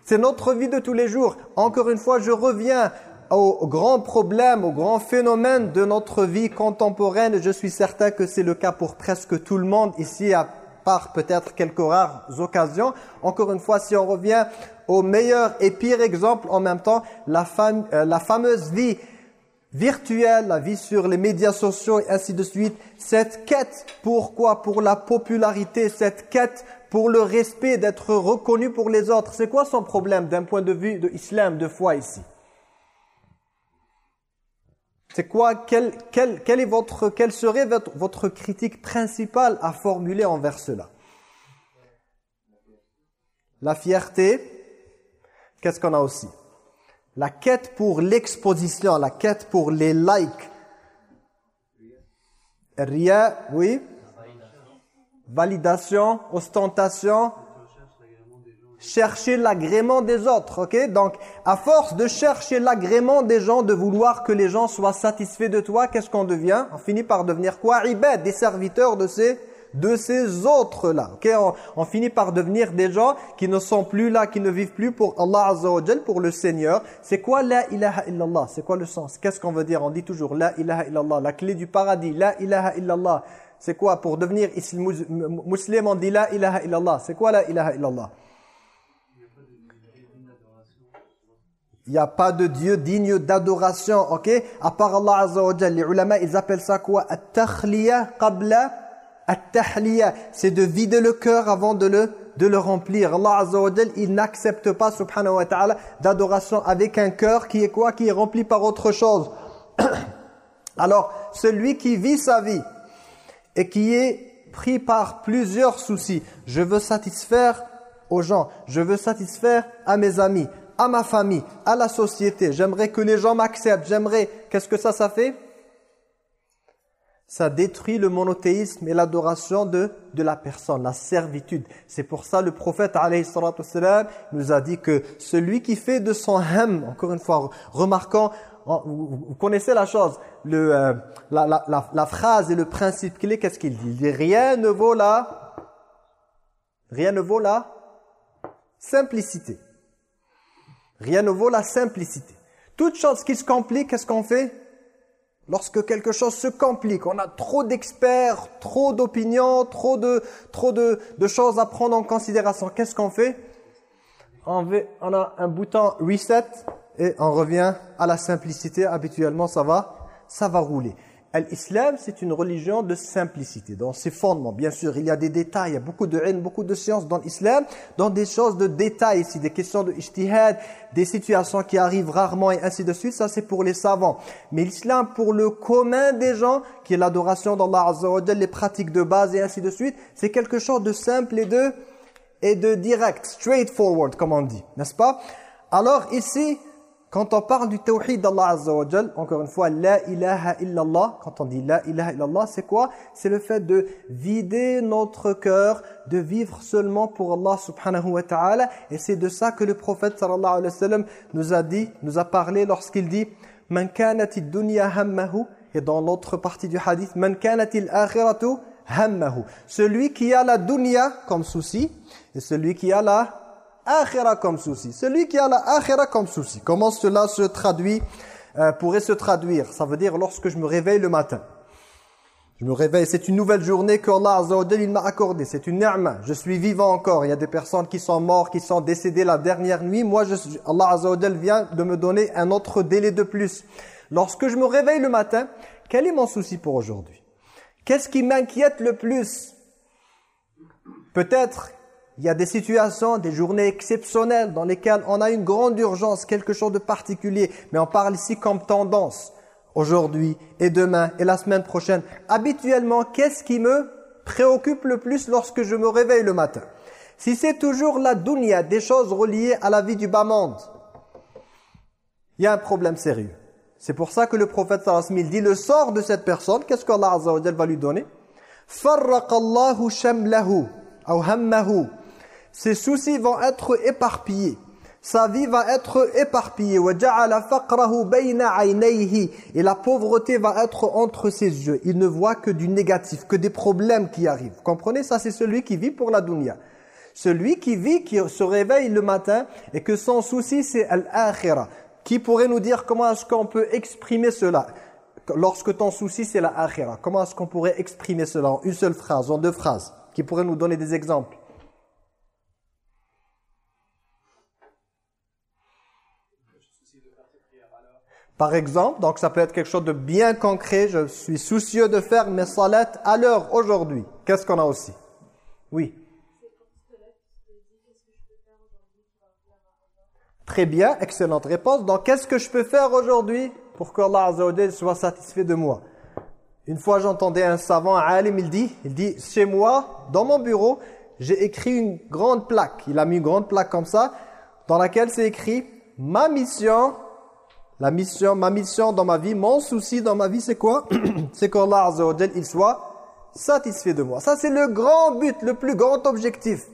C'est notre vie de tous les jours. Encore une fois, je reviens au grand problème, au grand phénomène de notre vie contemporaine. Je suis certain que c'est le cas pour presque tout le monde ici à peut-être quelques rares occasions. Encore une fois, si on revient au meilleur et pire exemple en même temps, la, euh, la fameuse vie virtuelle, la vie sur les médias sociaux et ainsi de suite, cette quête, pourquoi? Pour la popularité, cette quête pour le respect, d'être reconnu pour les autres. C'est quoi son problème d'un point de vue de islam, de foi ici? C'est quoi quelle, est votre, Quelle serait votre, votre critique principale à formuler envers cela? La fierté. Qu'est-ce qu'on a aussi? La quête pour l'exposition, la quête pour les likes. Ria, oui. Validation, ostentation, chercher l'agrément des autres, ok? Donc, à force de chercher l'agrément des gens, de vouloir que les gens soient satisfaits de toi, qu'est-ce qu'on devient? On finit par devenir quoi? Ibad, des serviteurs de ces de ces autres-là. ok? On, finit par devenir des gens qui ne sont plus là, qui ne vivent plus pour Allah Azza wa pour le Seigneur. C'est quoi la ilaha illallah? C'est quoi le sens? Qu'est-ce qu'on veut dire? On dit toujours la ilaha illallah, la clé du paradis, la ilaha illallah. C'est quoi? Pour devenir musulman, on dit la ilaha illallah. C'est quoi la ilaha illallah? Il n'y a pas de Dieu digne d'adoration, ok? À part Allah Azza wa Les ulama, ils appellent ça quoi? At-takhliya. C'est de vider le cœur avant de le, de le remplir. Allah Azza wa il n'accepte pas, subhanahu wa ta'ala, d'adoration avec un cœur qui est quoi? Qui est rempli par autre chose. (coughs) Alors, celui qui vit sa vie et qui est pris par plusieurs soucis. Je veux satisfaire aux gens. Je veux satisfaire à mes amis à ma famille, à la société. J'aimerais que les gens m'acceptent. J'aimerais... Qu'est-ce que ça, ça fait? Ça détruit le monothéisme et l'adoration de, de la personne, la servitude. C'est pour ça le prophète nous a dit que celui qui fait de son ham, encore une fois, remarquant vous, connaissez la chose, le, euh, la, la, la, phrase et le principe clé, qu'est-ce qu'il dit? Il dit rien ne vaut la, rien ne vaut la simplicité. Rien ne vaut la simplicité. Toute chose qui se complique, qu'est-ce qu'on fait? Lorsque quelque chose se complique, on a trop d'experts, trop d'opinions, trop, de, trop de, de, choses à prendre en considération. Qu'est-ce qu'on fait? On, a un bouton reset et on revient à la simplicité. Habituellement, ça va, ça va rouler. L'islam, c'est une religion de simplicité, dans ses fondements. Bien sûr, il y a des détails, il y a beaucoup de haine, beaucoup de sciences dans l'islam, dans des choses de détails ici, des questions de ijtihad, des situations qui arrivent rarement et ainsi de suite. Ça, c'est pour les savants. Mais l'islam, pour le commun des gens, qui est l'adoration d'Allah Azza wa les pratiques de base et ainsi de suite, c'est quelque chose de simple et de, et de direct, straightforward, comme on dit, n'est-ce pas? Alors ici, quand on parle du tawhid d'Allah Azza encore une fois, la ilaha illallah, quand on dit la ilaha illallah, c'est quoi? C'est le fait de vider notre cœur, de vivre seulement pour Allah subhanahu wa ta'ala. Et c'est de ça que le prophète sallallahu alayhi wa sallam nous a dit, nous a parlé lorsqu'il dit « Man dunya hammahu » et dans l'autre partie du hadith « Man akhiratu hammahu » Celui qui a la dunya comme souci et celui qui a la akhira comme souci. Celui qui a la akhira comme souci. Comment cela se traduit euh, pourrait se traduire? Ça veut dire lorsque je me réveille le matin. Je me réveille, c'est une nouvelle journée que Allah Azza m'a accordée. C'est une ni'ma. Je suis vivant encore. Il y a des personnes qui sont mortes, qui sont décédées la dernière nuit. Moi, je Allah Azza vient de me donner un autre délai de plus. Lorsque je me réveille le matin, quel est mon souci pour aujourd'hui? Qu'est-ce qui m'inquiète le plus? Peut-être il y a des situations, des journées exceptionnelles dans lesquelles on a une grande urgence, quelque chose de particulier. Mais on parle ici comme tendance. Aujourd'hui et demain et la semaine prochaine. Habituellement, qu'est-ce qui me préoccupe le plus lorsque je me réveille le matin? Si c'est toujours la dunya, des choses reliées à la vie du bas monde, il y a un problème sérieux. C'est pour ça que le prophète sallallahu dit le sort de cette personne, qu'est-ce qu'Allah va lui donner? Allahu shamlahu ses soucis vont être éparpillés. Sa vie va être éparpillée. Et la pauvreté va être entre ses yeux. Il ne voit que du négatif, que des problèmes qui arrivent. Comprenez Ça, c'est celui qui vit pour la dunya. Celui qui vit, qui se réveille le matin et que son souci, c'est l'akhirah. Qui pourrait nous dire comment est-ce qu'on peut exprimer cela? Lorsque ton souci, c'est l'akhirah. Comment est-ce qu'on pourrait exprimer cela en une seule phrase, en deux phrases? Qui pourrait nous donner des exemples? Par exemple, donc ça peut être quelque chose de bien concret, je suis soucieux de faire mes salats à l'heure aujourd'hui. Qu'est-ce qu'on a aussi? Oui. Très bien, excellente réponse. Donc, qu'est-ce que je peux faire aujourd'hui pour que Allah soit satisfait de moi? Une fois, j'entendais un savant, alim, il dit, il dit, chez moi, dans mon bureau, j'ai écrit une grande plaque. Il a mis une grande plaque comme ça, dans laquelle c'est écrit, ma mission la mission, ma mission dans ma vie, mon souci dans ma vie, c'est quoi? (clears throat) C'est qu'Allah Azza wa il soit satisfait de moi. Ça, c'est le grand but, le plus grand objectif.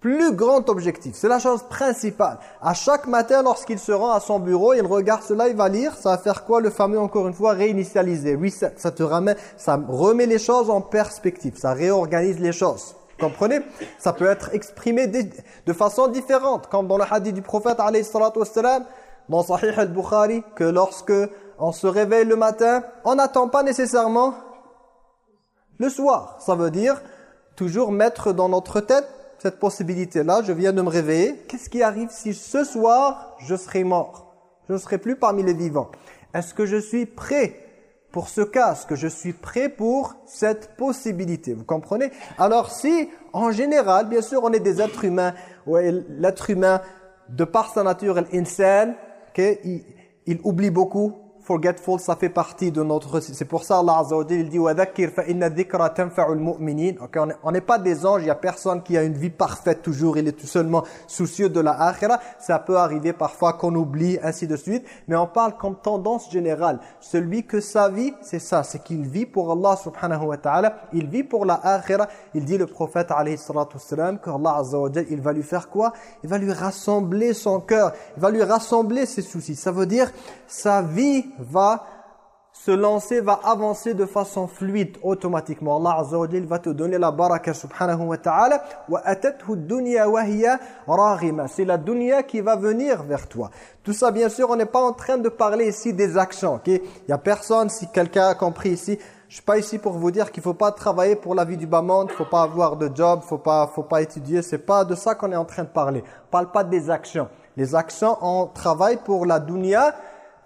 Plus grand objectif. C'est la chose principale. À chaque matin, lorsqu'il se rend à son bureau, il regarde cela, il va lire. Ça va faire quoi Le fameux, encore une fois, réinitialiser, reset. Ça te ramène, ça remet les choses en perspective. Ça réorganise les choses. Comprenez? Ça peut être exprimé de façon différente. Comme dans le hadith du prophète, alayhi salatu wassalam, dans Sahih al-Bukhari que lorsque on se réveille le matin, on n'attend pas nécessairement le soir. Ça veut dire toujours mettre dans notre tête cette possibilité-là. Je viens de me réveiller. Qu'est-ce qui arrive si ce soir, je serai mort? Je ne serai plus parmi les vivants. Est-ce que je suis prêt pour ce cas? Est-ce que je suis prêt pour cette possibilité? Vous comprenez? Alors si, en général, bien sûr, on est des êtres humains, l'être humain, de par sa nature, l'insan, il, oublie beaucoup, forgetful, ça fait partie de notre... C'est pour ça Allah Azza wa il dit « okay, On n'est pas des anges, il n'y a personne qui a une vie parfaite toujours, il est tout seulement soucieux de la akhira. Ça peut arriver parfois qu'on oublie, ainsi de suite. Mais on parle comme tendance générale. Celui que sa vie, c'est ça, c'est qu'il vit pour Allah subhanahu wa ta'ala, il vit pour la akhira. Il dit le prophète alayhi salatu salam qu'Allah Azza wa il va lui faire quoi? Il va lui rassembler son cœur, il va lui rassembler ses soucis. Ça veut dire, sa vie va se lancer, va avancer de façon fluide automatiquement. Allah Azza wa va te donner la baraka subhanahu wa ta'ala C'est la dunya qui va venir vers toi. Tout ça bien sûr, on n'est pas en train de parler ici des actions, Il y a personne si quelqu'un a compris ici je suis pas ici pour vous dire qu'il faut pas travailler pour la vie du bas monde, il faut pas avoir de job, faut pas faut pas étudier, c'est pas de ça qu'on est en train de parler. On parle pas des actions. Les actions on travaille pour la dunya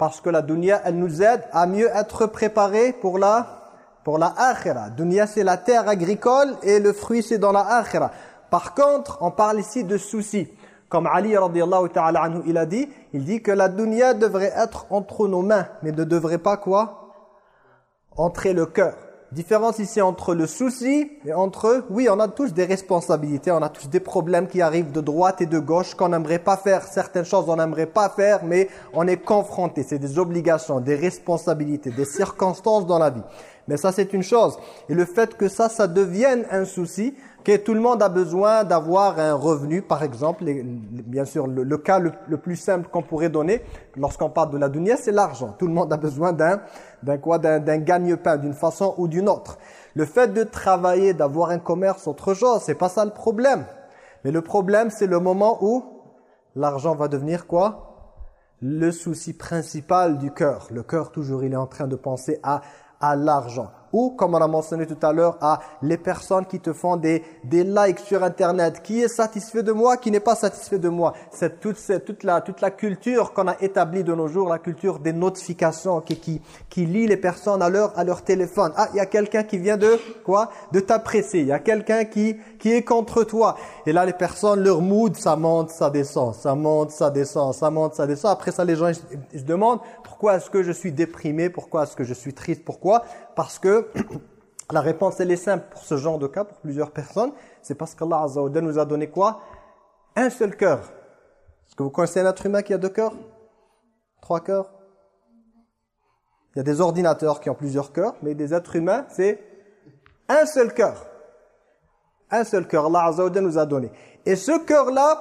parce que la dunya, elle nous aide à mieux être préparés pour la, pour la akhira. Dunya, c'est la terre agricole et le fruit, c'est dans la akhira. Par contre, on parle ici de soucis. Comme Ali radiallahu ta'ala il a dit, il dit que la dunya devrait être entre nos mains, mais ne devrait pas quoi? Entrer le cœur. Différence ici entre le souci et entre, oui, on a tous des responsabilités, on a tous des problèmes qui arrivent de droite et de gauche, qu'on n'aimerait pas faire, certaines choses on n'aimerait pas faire, mais on est confronté, c'est des obligations, des responsabilités, des circonstances dans la vie. Mais ça c'est une chose. Et le fait que ça, ça devienne un souci, que tout le monde a besoin d'avoir un revenu, par exemple, bien sûr, le, cas le, plus simple qu'on pourrait donner lorsqu'on parle de la dunya, c'est l'argent. Tout le monde a besoin d'un d'un quoi d'un gagne-pain d'une façon ou d'une autre. Le fait de travailler, d'avoir un commerce, autre chose, c'est pas ça le problème. Mais le problème, c'est le moment où l'argent va devenir quoi? Le souci principal du cœur. Le cœur, toujours, il est en train de penser à, à l'argent ou, comme on a mentionné tout à l'heure, à les personnes qui te font des, des likes sur Internet. Qui est satisfait de moi, qui n'est pas satisfait de moi. C'est toute, toute, la, toute la culture qu'on a établie de nos jours, la culture des notifications qui, qui, qui lie les personnes à leur, à leur téléphone. Ah, il y a quelqu'un qui vient de quoi? De t'apprécier. Il y a quelqu'un qui, qui est contre toi. Et là, les personnes, leur mood, ça monte, ça descend, ça monte, ça descend, ça monte, ça descend. Après ça, les gens ils se demandent pourquoi est-ce que je suis déprimé, pourquoi est-ce que je suis triste, pourquoi? Parce que (clears throat) la réponse elle est simple pour ce genre de cas, pour plusieurs personnes, c'est parce qu'Allah Azza nous a donné quoi? Un seul cœur. Est-ce que vous connaissez un être humain qui a deux cœurs? Trois cœurs? Il y a des ordinateurs qui ont plusieurs cœurs, mais des êtres humains, c'est un seul cœur. Un seul cœur, Allah nous a donné. Et ce cœur-là,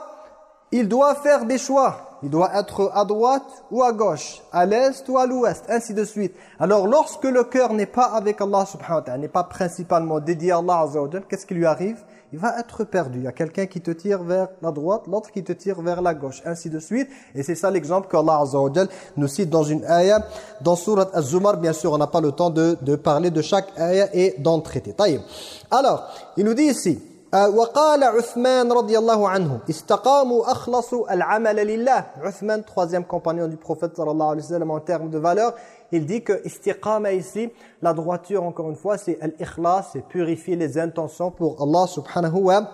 il doit faire des choix. Il doit être à droite ou à gauche, à l'est ou à l'ouest, ainsi de suite. Alors lorsque le cœur n'est pas avec Allah subhanahu wa ta'ala, n'est pas principalement dédié à Allah azza qu'est-ce qui lui arrive? Il va être perdu. Il y a quelqu'un qui te tire vers la droite, l'autre qui te tire vers la gauche, ainsi de suite. Et c'est ça l'exemple qu'Allah azza nous cite dans une ayah, dans surat Az-Zumar. Bien sûr, on n'a pas le temps de, de parler de chaque ayah et d'en traiter. Alors, il nous dit ici, وقال عثمان رضي الله عنه استقاموا أخلصوا العمل لله عثمان troisième compagnon du prophète sallallahu alayhi wa sallam en termes de valeur il dit que istiqama ici la droiture encore une fois c'est l'ikhlas c'est purifier les intentions pour Allah subhanahu wa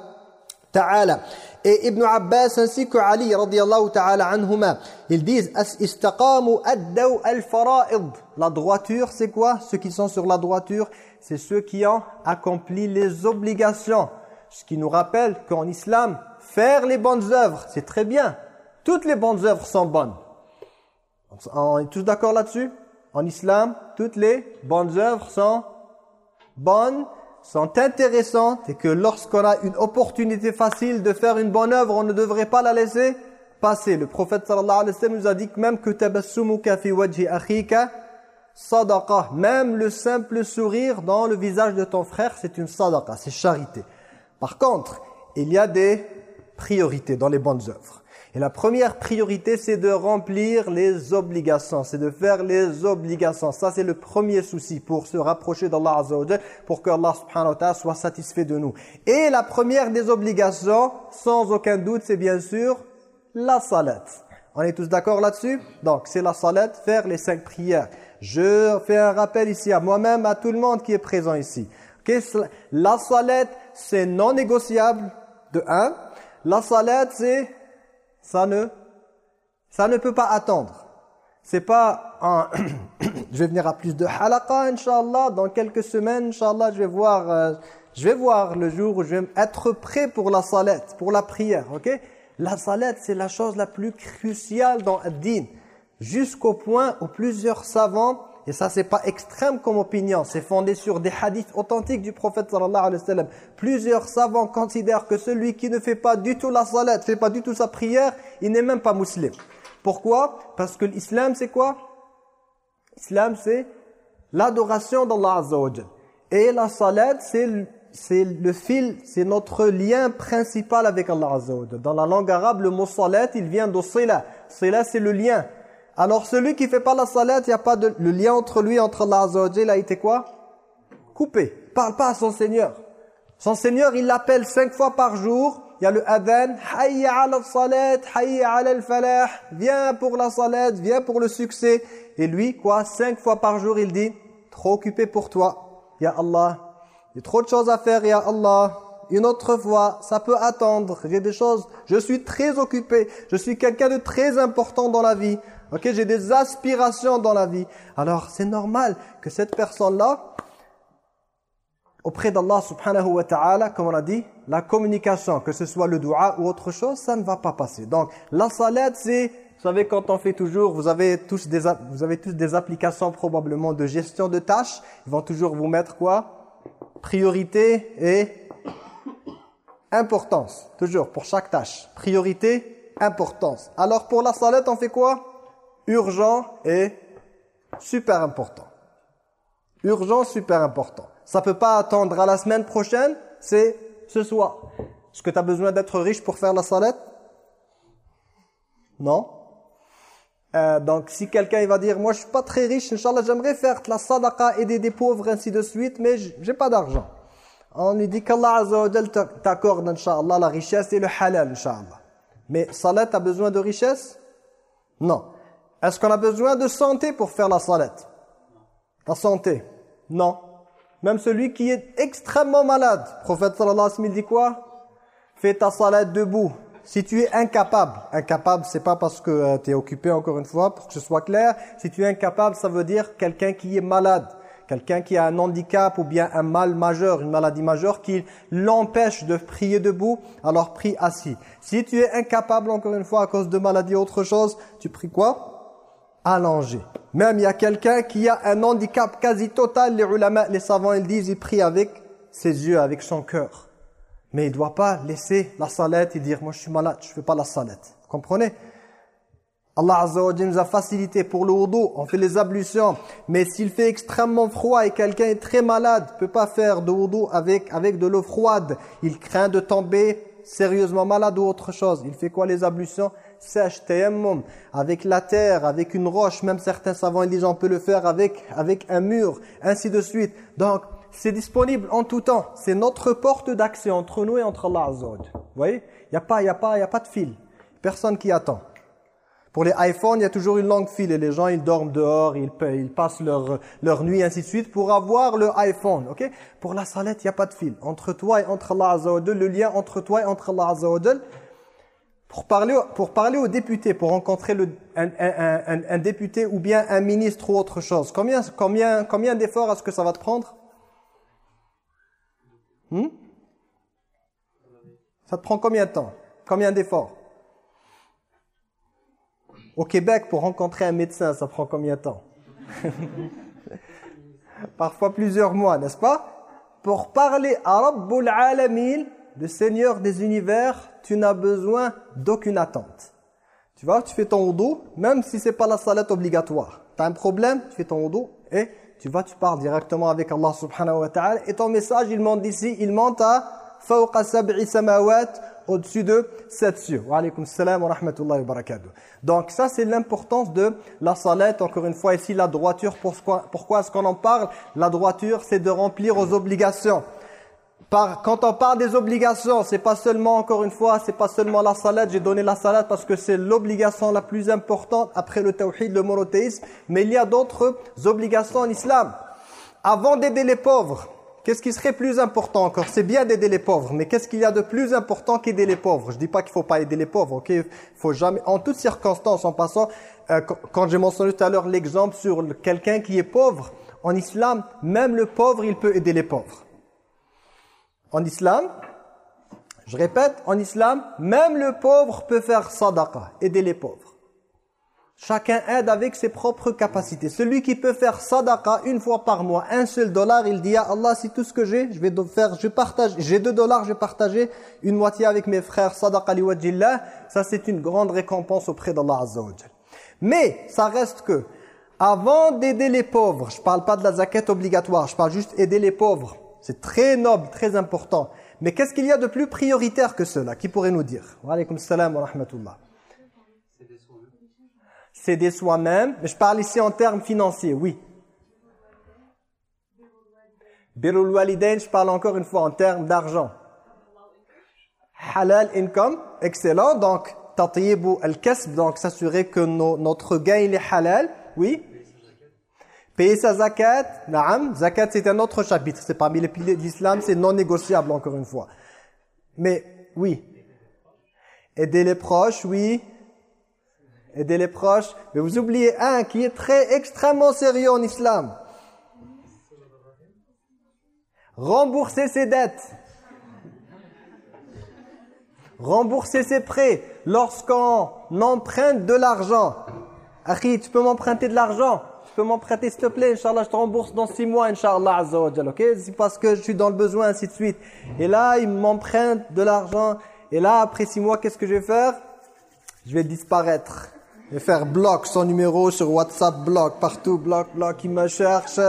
ta'ala et Ibn Abbas ainsi que Ali radiyallahu ta'ala anhuma ils disent istaqamu addaw al-fara'id la droiture c'est quoi ceux qui sont sur la droiture c'est ceux qui ont accompli les obligations ce qui nous rappelle qu'en islam, faire les bonnes œuvres, c'est très bien. Toutes les bonnes œuvres sont bonnes. On est tous d'accord là-dessus? En islam, toutes les bonnes œuvres sont bonnes, sont intéressantes et que lorsqu'on a une opportunité facile de faire une bonne œuvre, on ne devrait pas la laisser passer. Le prophète sallallahu alayhi wa sallam nous a dit que même que sadaqa, même le simple sourire dans le visage de ton frère, c'est une sadaqa, c'est charité. Par contre, il y a des priorités dans les bonnes œuvres. Et la première priorité, c'est de remplir les obligations, c'est de faire les obligations. Ça, c'est le premier souci pour se rapprocher d'Allah Azza wa pour que Allah subhanahu wa ta'ala soit satisfait de nous. Et la première des obligations, sans aucun doute, c'est bien sûr la salat. On est tous d'accord là-dessus? Donc, c'est la salat, faire les cinq prières. Je fais un rappel ici à moi-même, à tout le monde qui est présent ici. La salat, c'est non négociable, de un. La salat, c'est, ça ne, ça ne peut pas attendre. C'est pas un, (coughs) je vais venir à plus de halaqa, Inch'Allah. Dans quelques semaines, Inch'Allah, je vais voir... Euh, je vais voir le jour où je vais être prêt pour la salat, pour la prière, ok? La salat, c'est la chose la plus cruciale dans din. Jusqu'au point où plusieurs savants, et ça c'est pas extrême comme opinion, c'est fondé sur des hadiths authentiques du prophète. Plusieurs savants considèrent que celui qui ne fait pas du tout la salat, fait pas du tout sa prière, il n'est même pas musulman. Pourquoi? Parce que l'islam c'est quoi? L'islam c'est l'adoration d'Allah Azza Et la salat c'est le fil, c'est notre lien principal avec Allah Dans la langue arabe, le mot salat, il vient de sila. Sila, c'est le lien. Alors celui qui fait pas la salat, il n'y a pas de le lien entre lui entre Allah Azza il a été quoi? Coupé. Parle pas à son Seigneur. Son Seigneur, il l'appelle cinq fois par jour. Il y a le adhan, hayya ala salat, hayya ala al-falah. Viens pour la salat, viens pour le succès. Et lui, quoi? Cinq fois par jour, il dit, trop occupé pour toi. Ya Allah, j'ai trop de choses à faire, Ya Allah. Une autre fois, ça peut attendre. J'ai des choses, je suis très occupé. Je suis quelqu'un de très important dans la vie. Ok, j'ai des aspirations dans la vie. Alors, c'est normal que cette personne-là, auprès d'Allah subhanahu wa ta'ala, comme on a dit, la communication, que ce soit le dua ou autre chose, ça ne va pas passer. Donc, la salat, c'est, vous savez, quand on fait toujours, vous avez, tous des, vous avez tous des applications probablement de gestion de tâches. Ils vont toujours vous mettre quoi? Priorité et importance. Toujours, pour chaque tâche. Priorité, importance. Alors pour la salette, on fait quoi? Urgent et super important. Urgent, super important. Ça peut pas attendre à la semaine prochaine, c'est ce soir. Est-ce que tu as besoin d'être riche pour faire la salette? Non? Euh, donc si quelqu'un va dire moi je suis pas très riche inchallah j'aimerais faire la sadaqa aider des pauvres ainsi de suite mais j'ai pas d'argent on lui dit qu'Allah azza wa t'accorde inchallah la richesse et le halal inchallah mais salat a besoin de richesse? Non est-ce qu'on a besoin de santé pour faire la salat la santé. Non. Même celui qui est extrêmement malade. Prophète sallallahu alayhi wa sallam dit quoi? Fais ta salat debout. Si tu es incapable, incapable c'est pas parce que euh, tu es occupé encore une fois, pour que ce soit clair, si tu es incapable ça veut dire quelqu'un qui est malade, quelqu'un qui a un handicap ou bien un mal majeur, une maladie majeure qui l'empêche de prier debout, alors prie assis. Si tu es incapable encore une fois à cause de maladie ou autre chose, tu pries quoi? Allongé. Même il y a quelqu'un qui a un handicap quasi total, les savants ils disent, il prie avec ses yeux, avec son cœur. Mais il ne doit pas laisser la salette et dire « moi je suis malade, je ne fais pas la salette ». Vous comprenez? Allah Azza wa nous a facilité pour le wudu, on fait les ablutions. Mais s'il fait extrêmement froid et quelqu'un est très malade, ne peut pas faire de wudu avec, avec de l'eau froide. Il craint de tomber sérieusement malade ou autre chose. Il fait quoi les ablutions? Sèche, tayammum, avec la terre, avec une roche. Même certains savants disent on peut le faire avec, avec un mur, ainsi de suite. Donc, c'est disponible en tout temps. C'est notre porte d'accès entre nous et entre Allah Azza Vous voyez? Il n'y a, pas, a, a pas de fil. Personne qui attend. Pour les iPhones, il y a toujours une longue file et les gens, ils dorment dehors, ils, ils passent leur, leur nuit, ainsi de suite, pour avoir le iPhone. ok? Pour la salette, il n'y a pas de fil. Entre toi et entre Allah Azza le lien entre toi et entre Allah Azza pour parler, pour parler aux députés, pour rencontrer le, un, un, un, un, député ou bien un ministre ou autre chose, combien, combien, combien d'efforts est-ce que ça va te prendre? Hmm? Ça te prend combien de temps? Combien d'efforts? Au Québec, pour rencontrer un médecin, ça prend combien de temps? (laughs) Parfois plusieurs mois, n'est-ce pas? Pour parler à Rabbul Alamin, le Seigneur des univers, tu n'as besoin d'aucune attente. Tu vois, tu fais ton wudu, même si c'est pas la salette obligatoire. Tu as un problème, tu fais ton wudu et tu vas, tu parles directement avec Allah subhanahu wa ta'ala et ton message, il monte d'ici, il monte à fawqa sab'i samawat au-dessus de sept cieux. Wa alaykum salam wa rahmatullahi wa barakatuh. Donc ça c'est l'importance de la salat encore une fois ici la droiture pourquoi pourquoi est-ce qu'on en parle? La droiture c'est de remplir aux obligations quand on parle des obligations, c'est pas seulement, encore une fois, c'est pas seulement la salade. J'ai donné la salade parce que c'est l'obligation la plus importante après le tawhid, le monothéisme. Mais il y a d'autres obligations en islam. Avant d'aider les pauvres, qu'est-ce qui serait plus important encore? C'est bien d'aider les pauvres, mais qu'est-ce qu'il y a de plus important qu'aider les pauvres? Je dis pas qu'il faut pas aider les pauvres, ok? Faut jamais, en toutes circonstances, en passant, euh, quand j'ai mentionné tout à l'heure l'exemple sur quelqu'un qui est pauvre, en islam, même le pauvre, il peut aider les pauvres. En islam, je répète, en islam, même le pauvre peut faire sadaqa, aider les pauvres. Chacun aide avec ses propres capacités. Celui qui peut faire sadaqa une fois par mois, un seul dollar, il dit à Allah, si tout ce que j'ai, je vais faire, je partage, j'ai deux dollars, je vais partager une moitié avec mes frères, sadaqa liwajillah. Ça, c'est une grande récompense auprès d'Allah Azza Mais, ça reste que, avant d'aider les pauvres, je parle pas de la zakat obligatoire, je parle juste aider les pauvres. C'est très noble, très important. Mais qu'est-ce qu'il y a de plus prioritaire que cela? Qui pourrait nous dire? Wa alaykum salam wa rahmatullah des soi-même. Mais je parle ici en termes financiers, oui. Birul walidain, je parle encore une fois en termes d'argent. Halal income, excellent. Donc, tatiyibu al-kasb, donc s'assurer que notre gain est halal, oui. Payer sa zakat, naam. Zakat, c'est un autre chapitre. C'est parmi les piliers d'islam, c'est non négociable, encore une fois. Mais, oui. Aider les proches, oui aider les proches. Mais vous oubliez un qui est très extrêmement sérieux en islam. Rembourser ses dettes. Rembourser ses prêts. Lorsqu'on emprunte de l'argent. Akhi, tu peux m'emprunter de l'argent? Tu peux m'emprunter s'il te plaît? Inch'Allah, je te rembourse dans six mois, Inch'Allah Azza ok? C'est parce que je suis dans le besoin, ainsi de suite. Et là, il m'emprunte de l'argent. Et là, après six mois, qu'est-ce que je vais faire? Je vais disparaître. Et faire bloc son numéro sur WhatsApp, bloc, partout, bloc, bloc, il me cherche,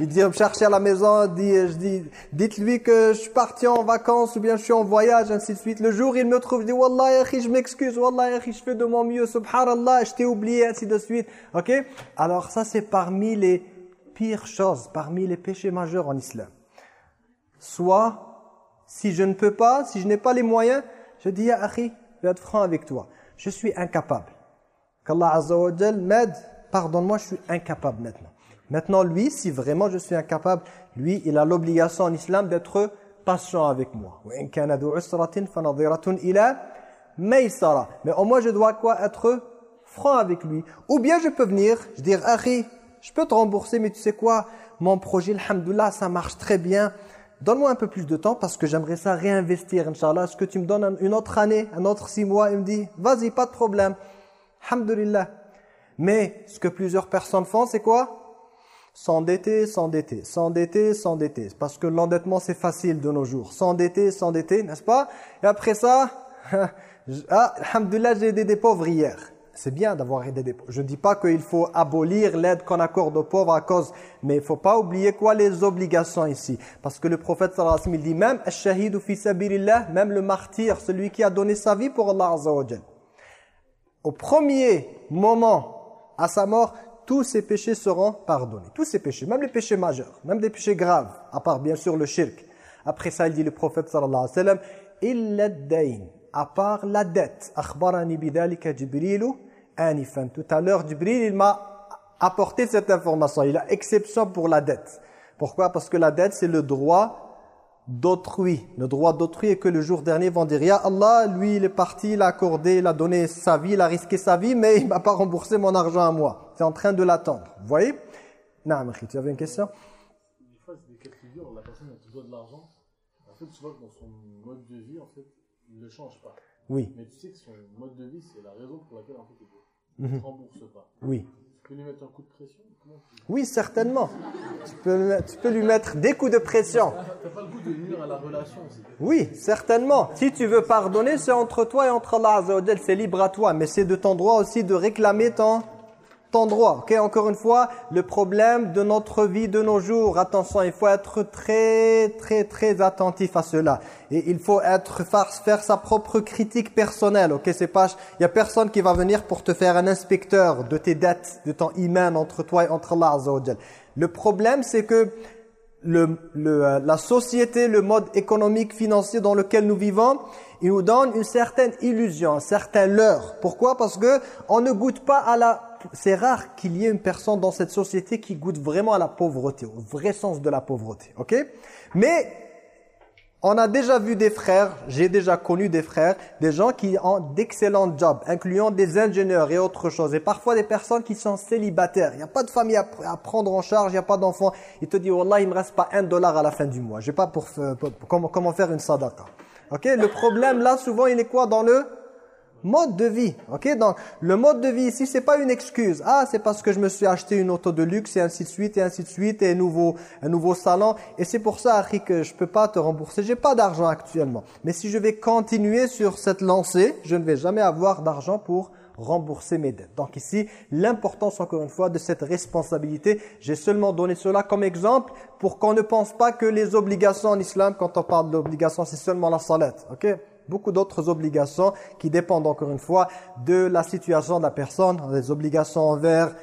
il dit me chercher à la maison, je dis, dites-lui que je suis parti en vacances ou bien je suis en voyage, ainsi de suite. Le jour il me trouve, je dis, Wallah, je m'excuse, Wallah, je fais de mon mieux, subhanallah, je t'ai oublié, ainsi de suite. Ok? Alors ça c'est parmi les pires choses, parmi les péchés majeurs en islam. Soit, si je ne peux pas, si je n'ai pas les moyens, je dis, à je vais être franc avec toi, je suis incapable qu'Allah Azza wa m'aide, pardonne-moi, je suis incapable maintenant. Maintenant, lui, si vraiment je suis incapable, lui, il a l'obligation en islam d'être patient avec moi. Mais au moins, je dois quoi Être franc avec lui. Ou bien je peux venir, je dire, Akhi, je peux te rembourser, mais tu sais quoi Mon projet, alhamdoulilah, ça marche très bien. Donne-moi un peu plus de temps parce que j'aimerais ça réinvestir, Inch'Allah. Est-ce que tu me donnes une autre année, un autre six mois? Il me dit, vas-y, pas de problème. Alhamdulillah. Mais ce que plusieurs personnes font, c'est quoi? S'endetter, s'endetter, s'endetter, s'endetter. Parce que l'endettement, c'est facile de nos jours. S'endetter, s'endetter, n'est-ce pas? Et après ça, (laughs) ah, alhamdulillah, j'ai aidé des pauvres hier. C'est bien d'avoir aidé des pauvres. Je ne dis pas qu'il faut abolir l'aide qu'on accorde aux pauvres à cause, mais il ne faut pas oublier quoi? Les obligations ici. Parce que le prophète sallallahu alayhi wa dit même « Ash-shahidu fi sabilillah » même le martyr, celui qui a donné sa vie pour Allah au premier moment à sa mort, tous ses péchés seront pardonnés. Tous ses péchés, même les péchés majeurs, même des péchés graves, à part bien sûr le shirk. Après ça, il dit le prophète sallallahu alayhi wa sallam, « Illa dayn à part la dette. « Akhbarani bidalika Jibrilu anifan » Tout à l'heure, Jibril, il m'a apporté cette information. Il a exception pour la dette. Pourquoi? Parce que la dette, c'est le droit d'autrui. Le droit d'autrui est que le jour dernier vont dire, Ya Allah, lui il est parti, il a accordé, il a donné sa vie, il a risqué sa vie, mais il m'a pas remboursé mon argent à moi. C'est en train de l'attendre. Vous voyez? Non, tu avais une question? Des fois, c'est des cas de figure, la personne a toujours de l'argent. En fait, tu vois que dans son mode de vie, en fait, il ne change pas. Oui. Mais tu sais que son mode de vie, c'est la raison pour laquelle en fait, il ne mhm. rembourse pas. Oui. Tu peux lui mettre un coup de pression? Oui, certainement. Tu peux, tu peux lui mettre des coups de pression. pas le goût de nuire à la relation Oui, certainement. Si tu veux pardonner, c'est entre toi et entre Allah C'est libre à toi. Mais c'est de ton droit aussi de réclamer ton, ton droit. ok? Encore une fois, le problème de notre vie de nos jours, attention, il faut être très, très, très attentif à cela. Et il faut être faire sa propre critique personnelle. ok? C'est pas, il y a personne qui va venir pour te faire un inspecteur de tes dettes, de ton iman entre toi et entre Allah Le problème, c'est que le, le, euh, la société, le mode économique, financier dans lequel nous vivons, il nous donne une certaine illusion, un certain leurre. Pourquoi? Parce que on ne goûte pas à la c'est rare qu'il y ait une personne dans cette société qui goûte vraiment à la pauvreté, au vrai sens de la pauvreté. ok? Mais On a déjà vu des frères, j'ai déjà connu des frères, des gens qui ont d'excellents jobs, incluant des ingénieurs et autre chose. Et parfois des personnes qui sont célibataires. Il n'y a pas de famille à, prendre en charge, il n'y a pas d'enfants. Il te dit, Wallah, il me reste pas un dollar à la fin du mois. Je sais pas pour, comment, comment faire une sadaqa. Ok, le problème là, souvent, il est quoi dans le mode de vie. Ok, donc le mode de vie ici, c'est pas une excuse. Ah, c'est parce que je me suis acheté une auto de luxe et ainsi de suite et ainsi de suite et un nouveau, un nouveau salon. Et c'est pour ça, Harry, que je peux pas te rembourser. J'ai pas d'argent actuellement. Mais si je vais continuer sur cette lancée, je ne vais jamais avoir d'argent pour rembourser mes dettes. Donc ici, l'importance encore une fois de cette responsabilité. J'ai seulement donné cela comme exemple pour qu'on ne pense pas que les obligations en islam, quand on parle d'obligations, c'est seulement la salat. Ok? Beaucoup d'autres obligations qui dépendent encore une fois de la situation de la personne, des obligations envers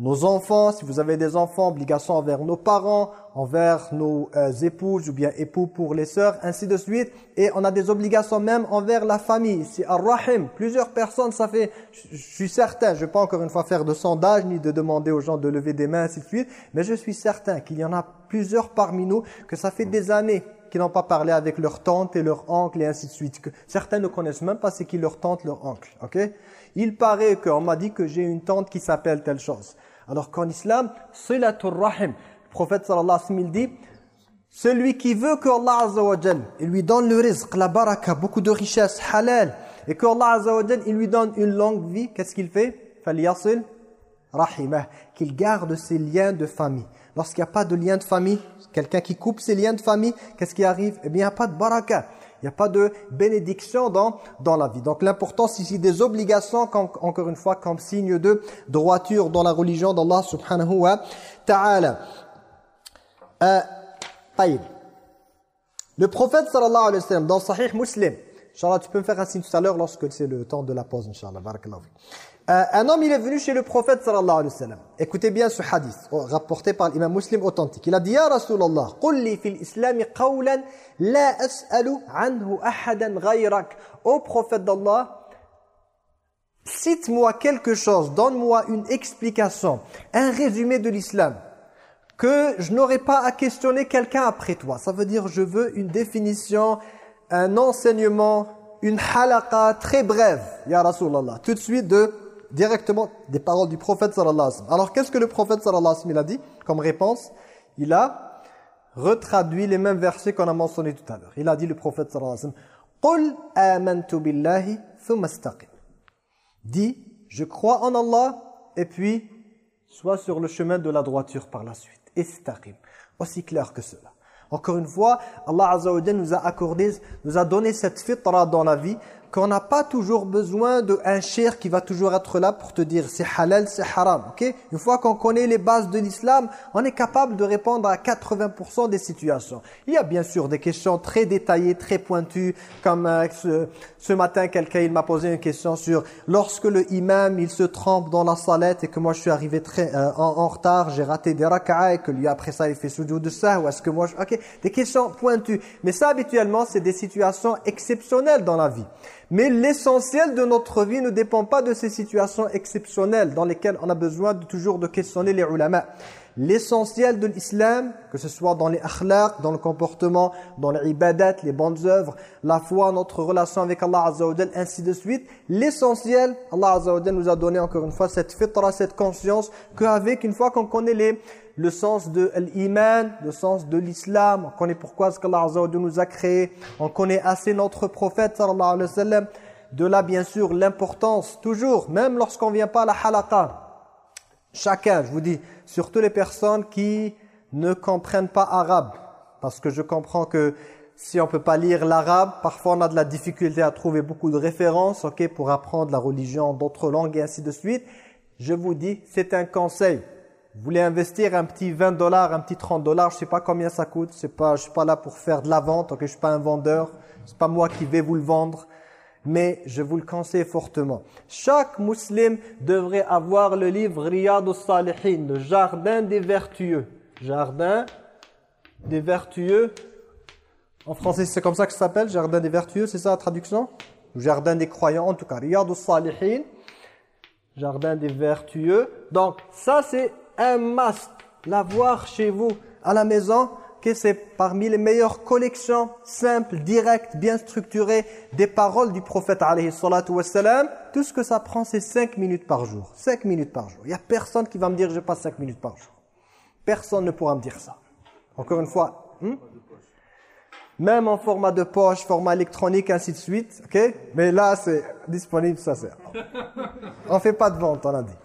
nos enfants, si vous avez des enfants, obligations envers nos parents, envers nos euh, épouses ou bien époux pour les sœurs, ainsi de suite. Et on a des obligations même envers la famille. Si Ar-Rahim, plusieurs personnes, ça fait, je, suis certain, je ne vais pas encore une fois faire de sondage ni de demander aux gens de lever des mains, ainsi de suite, mais je suis certain qu'il y en a plusieurs parmi nous que ça fait des années qui n'ont pas parlé avec leur tante et leur oncle et ainsi de suite. Que certains ne connaissent même pas ce qui leur tante, leur oncle. Il paraît qu'on m'a dit que j'ai une tante qui s'appelle telle chose. Alors qu'en islam, silatul rahim. Le prophète sallallahu alayhi wa dit celui qui veut que Allah azza il lui donne le rizq, la baraka, beaucoup de richesses, halal, et que Allah azza il lui donne une longue vie, qu'est-ce qu'il fait? Faliyasil rahimah, qu'il garde ses liens de famille. Lorsqu'il n'y a pas de lien de famille, quelqu'un qui coupe ses liens de famille, qu'est-ce qui arrive? Eh bien, il n'y a pas de baraka. Il n'y a pas de bénédiction dans, dans la vie. Donc l'importance ici des obligations, encore une fois, comme signe de droiture dans la religion d'Allah subhanahu wa ta'ala. Euh, le prophète sallallahu alayhi wa sallam, dans Sahih Muslim, Inch'Allah, tu peux me faire un signe tout à l'heure lorsque c'est le temps de la pause, Inch'Allah. Barakallahu euh, un homme, il est venu chez le prophète sallallahu alayhi wa sallam. Écoutez bien ce hadith, rapporté par l'imam muslim authentique. Il a dit, « Ya Rasulallah, قل لي في الإسلام قولا لا أسأل عنه أحدا غيرك. » Ô prophète d'Allah, cite-moi quelque chose, donne-moi une explication, un résumé de l'islam, que je n'aurai pas à questionner quelqu'un après toi. Ça veut dire, je veux une définition, un enseignement, une halaqa très brève, Ya Rasulallah. Tout de suite de directement des paroles du prophète sallallahu alayhi wa sallam. Alors qu'est-ce que le prophète sallallahu alayhi wa sallam a dit comme réponse? Il a retraduit les mêmes versets qu'on a mentionnés tout à l'heure. Il a dit le prophète sallallahu alayhi wa sallam « Qul amantu billahi thumma Dis « Je crois en Allah et puis sois sur le chemin de la droiture par la suite. Istaqim. Aussi clair que cela. Encore une fois, Allah Azza wa nous a accordé, nous a donné cette fitra dans la vie qu'on n'a pas toujours besoin d'un cher qui va toujours être là pour te dire c'est halal, c'est haram. ok? Une fois qu'on connaît les bases de l'islam, on est capable de répondre à 80% des situations. Il y a bien sûr des questions très détaillées, très pointues, comme euh, ce, matin, quelqu'un il m'a posé une question sur lorsque le imam il se trempe dans la salette et que moi je suis arrivé très euh, en, retard, j'ai raté des raka'a et que lui après ça il fait sujoud de ça, ou est-ce que moi... Je... Ok, des questions pointues. Mais ça habituellement c'est des situations exceptionnelles dans la vie. Mais l'essentiel de notre vie ne dépend pas de ces situations exceptionnelles dans lesquelles on a besoin de toujours de questionner les ulama. L'essentiel de l'islam, que ce soit dans les akhlaq, dans le comportement, dans les ibadat, les bonnes œuvres, la foi, notre relation avec Allah Azza wa ainsi de suite, l'essentiel, Allah Azza wa nous a donné encore une fois cette fitra, cette conscience, qu'avec une fois qu'on connaît les le sens de l'iman, le sens de l'islam, on connaît pourquoi ce qu'Allah Azza nous a créé, on connaît assez notre prophète sallallahu alayhi wa sallam, de là bien sûr l'importance, toujours, même lorsqu'on vient pas à la halaqa, chacun, je vous dis, surtout les personnes qui ne comprennent pas arabe, parce que je comprends que si on peut pas lire l'arabe, parfois on a de la difficulté à trouver beaucoup de références ok, pour apprendre la religion d'autres langues et ainsi de suite. Je vous dis, c'est un conseil. Vous voulez investir un petit 20 dollars, un petit 30 dollars, je ne sais pas combien ça coûte, je ne suis pas là pour faire de la vente, ok, je ne suis pas un vendeur, ce n'est pas moi qui vais vous le vendre, mais je vous le conseille fortement. Chaque musulman devrait avoir le livre Riyad al-Salihin, le jardin des vertueux. Jardin des vertueux. En français, c'est comme ça que ça s'appelle, jardin des vertueux, c'est ça la traduction? Jardin des croyants, en tout cas, Riyad al-Salihin, jardin des vertueux. Donc, ça c'est un must, l'avoir chez vous à la maison, Ok, c'est parmi les meilleures collections simples, directes, bien structurées des paroles du prophète alayhi. Tout ce que ça prend, c'est 5 minutes par jour. 5 minutes par jour. Il n'y a personne qui va me dire je passe 5 minutes par jour. Personne ne pourra me dire ça. Encore une fois, hmm? même en format de poche, format électronique, ainsi de suite. ok? Mais là, c'est disponible, ça sert. On fait pas de vente, on a dit.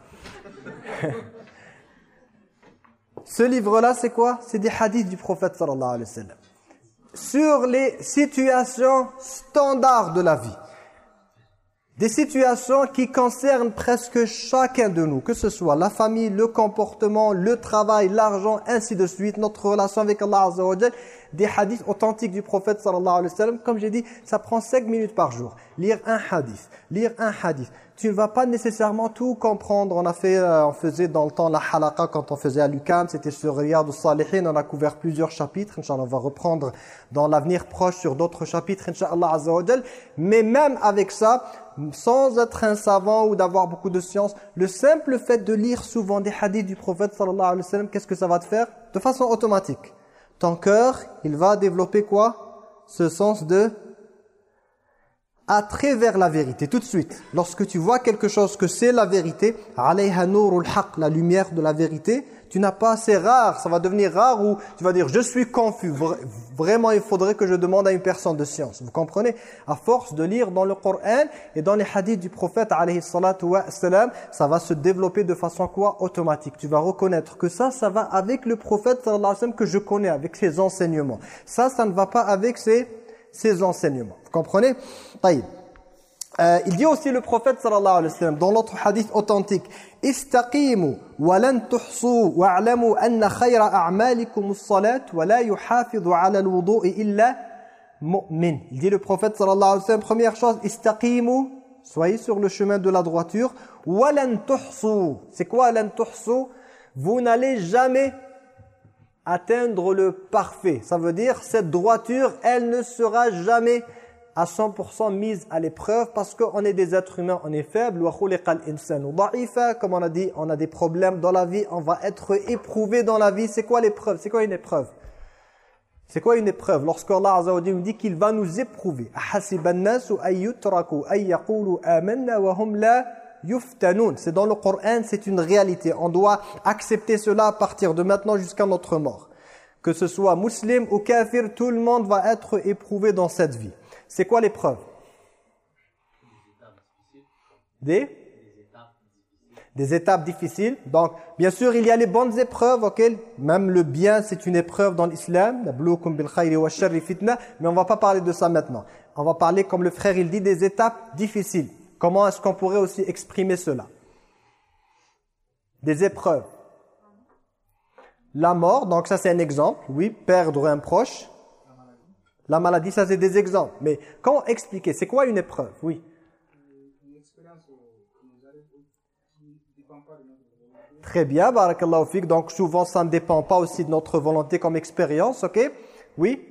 (laughs) Ce livre-là, c'est quoi? C'est des hadiths du prophète sallallahu alayhi wa sallam. Sur les situations standards de la vie. Des situations qui concernent presque chacun de nous, que ce soit la famille, le comportement, le travail, l'argent, ainsi de suite, notre relation avec Allah Azza des hadiths authentiques du prophète sallallahu alayhi wa sallam. Comme j'ai dit, ça prend 5 minutes par jour. Lire un hadith, lire un hadith. Tu ne vas pas nécessairement tout comprendre. On a fait, euh, on faisait dans le temps la halaqa quand on faisait à l'UQAM, c'était sur Riyad al-Salihin, on a couvert plusieurs chapitres. Inch'Allah, on va reprendre dans l'avenir proche sur d'autres chapitres, Inch'Allah Azza Mais même avec ça, sans être un savant ou d'avoir beaucoup de science, le simple fait de lire souvent des hadiths du prophète sallallahu alayhi wa sallam, qu'est-ce que ça va te faire? De façon automatique ton cœur, il va développer quoi? Ce sens de attrait vers la vérité, tout de suite. Lorsque tu vois quelque chose que c'est la vérité, la lumière de la vérité, tu n'as pas, c'est rare, ça va devenir rare où tu vas dire je suis confus. Vraiment, il faudrait que je demande à une personne de science. Vous comprenez? À force de lire dans le Coran et dans les hadiths du prophète alayhi ça va se développer de façon quoi? Automatique. Tu vas reconnaître que ça, ça va avec le prophète que je connais, avec ses enseignements. Ça, ça ne va pas avec ses, ses enseignements. Vous comprenez? Euh, il dit aussi le prophète sallallahu alayhi wa sallam dans l'autre hadith authentique Istaqimu wa lan tuhsu wa'lamu anna khayra a'malikum as-salat wa la 'ala al-wudu'i illa mu'min. Il dit le prophète sallallahu alayhi wa sallam première chose istaqimu soyez sur le chemin de la droiture wa lan tuhsu. C'est quoi lan tuhsu Vous n'allez jamais atteindre le parfait. Ça veut dire cette droiture, elle ne sera jamais à 100% mise à l'épreuve parce qu'on est des êtres humains, on est faible. Comme on a dit, on a des problèmes dans la vie, on va être éprouvé dans la vie. C'est quoi l'épreuve? C'est quoi une épreuve? C'est quoi une épreuve? Lorsqu'Allah Azza nous dit qu'il va nous éprouver. C'est dans le Coran, c'est une réalité. On doit accepter cela à partir de maintenant jusqu'à notre mort. Que ce soit musulman ou kafir, tout le monde va être éprouvé dans cette vie. C'est quoi l'épreuve Des des étapes difficiles. Donc, bien sûr, il y a les bonnes épreuves, ok? Même le bien, c'est une épreuve dans l'islam. Mais on ne va pas parler de ça maintenant. On va parler, comme le frère, il dit, des étapes difficiles. Comment est-ce qu'on pourrait aussi exprimer cela? Des épreuves. La mort, donc ça c'est un exemple. Oui, perdre un proche. La maladie, ça c'est des exemples. Mais comment expliquer C'est quoi une épreuve? Oui. Très bien, barakallahu fik. Donc souvent, ça ne dépend pas aussi de notre volonté comme expérience, ok? Oui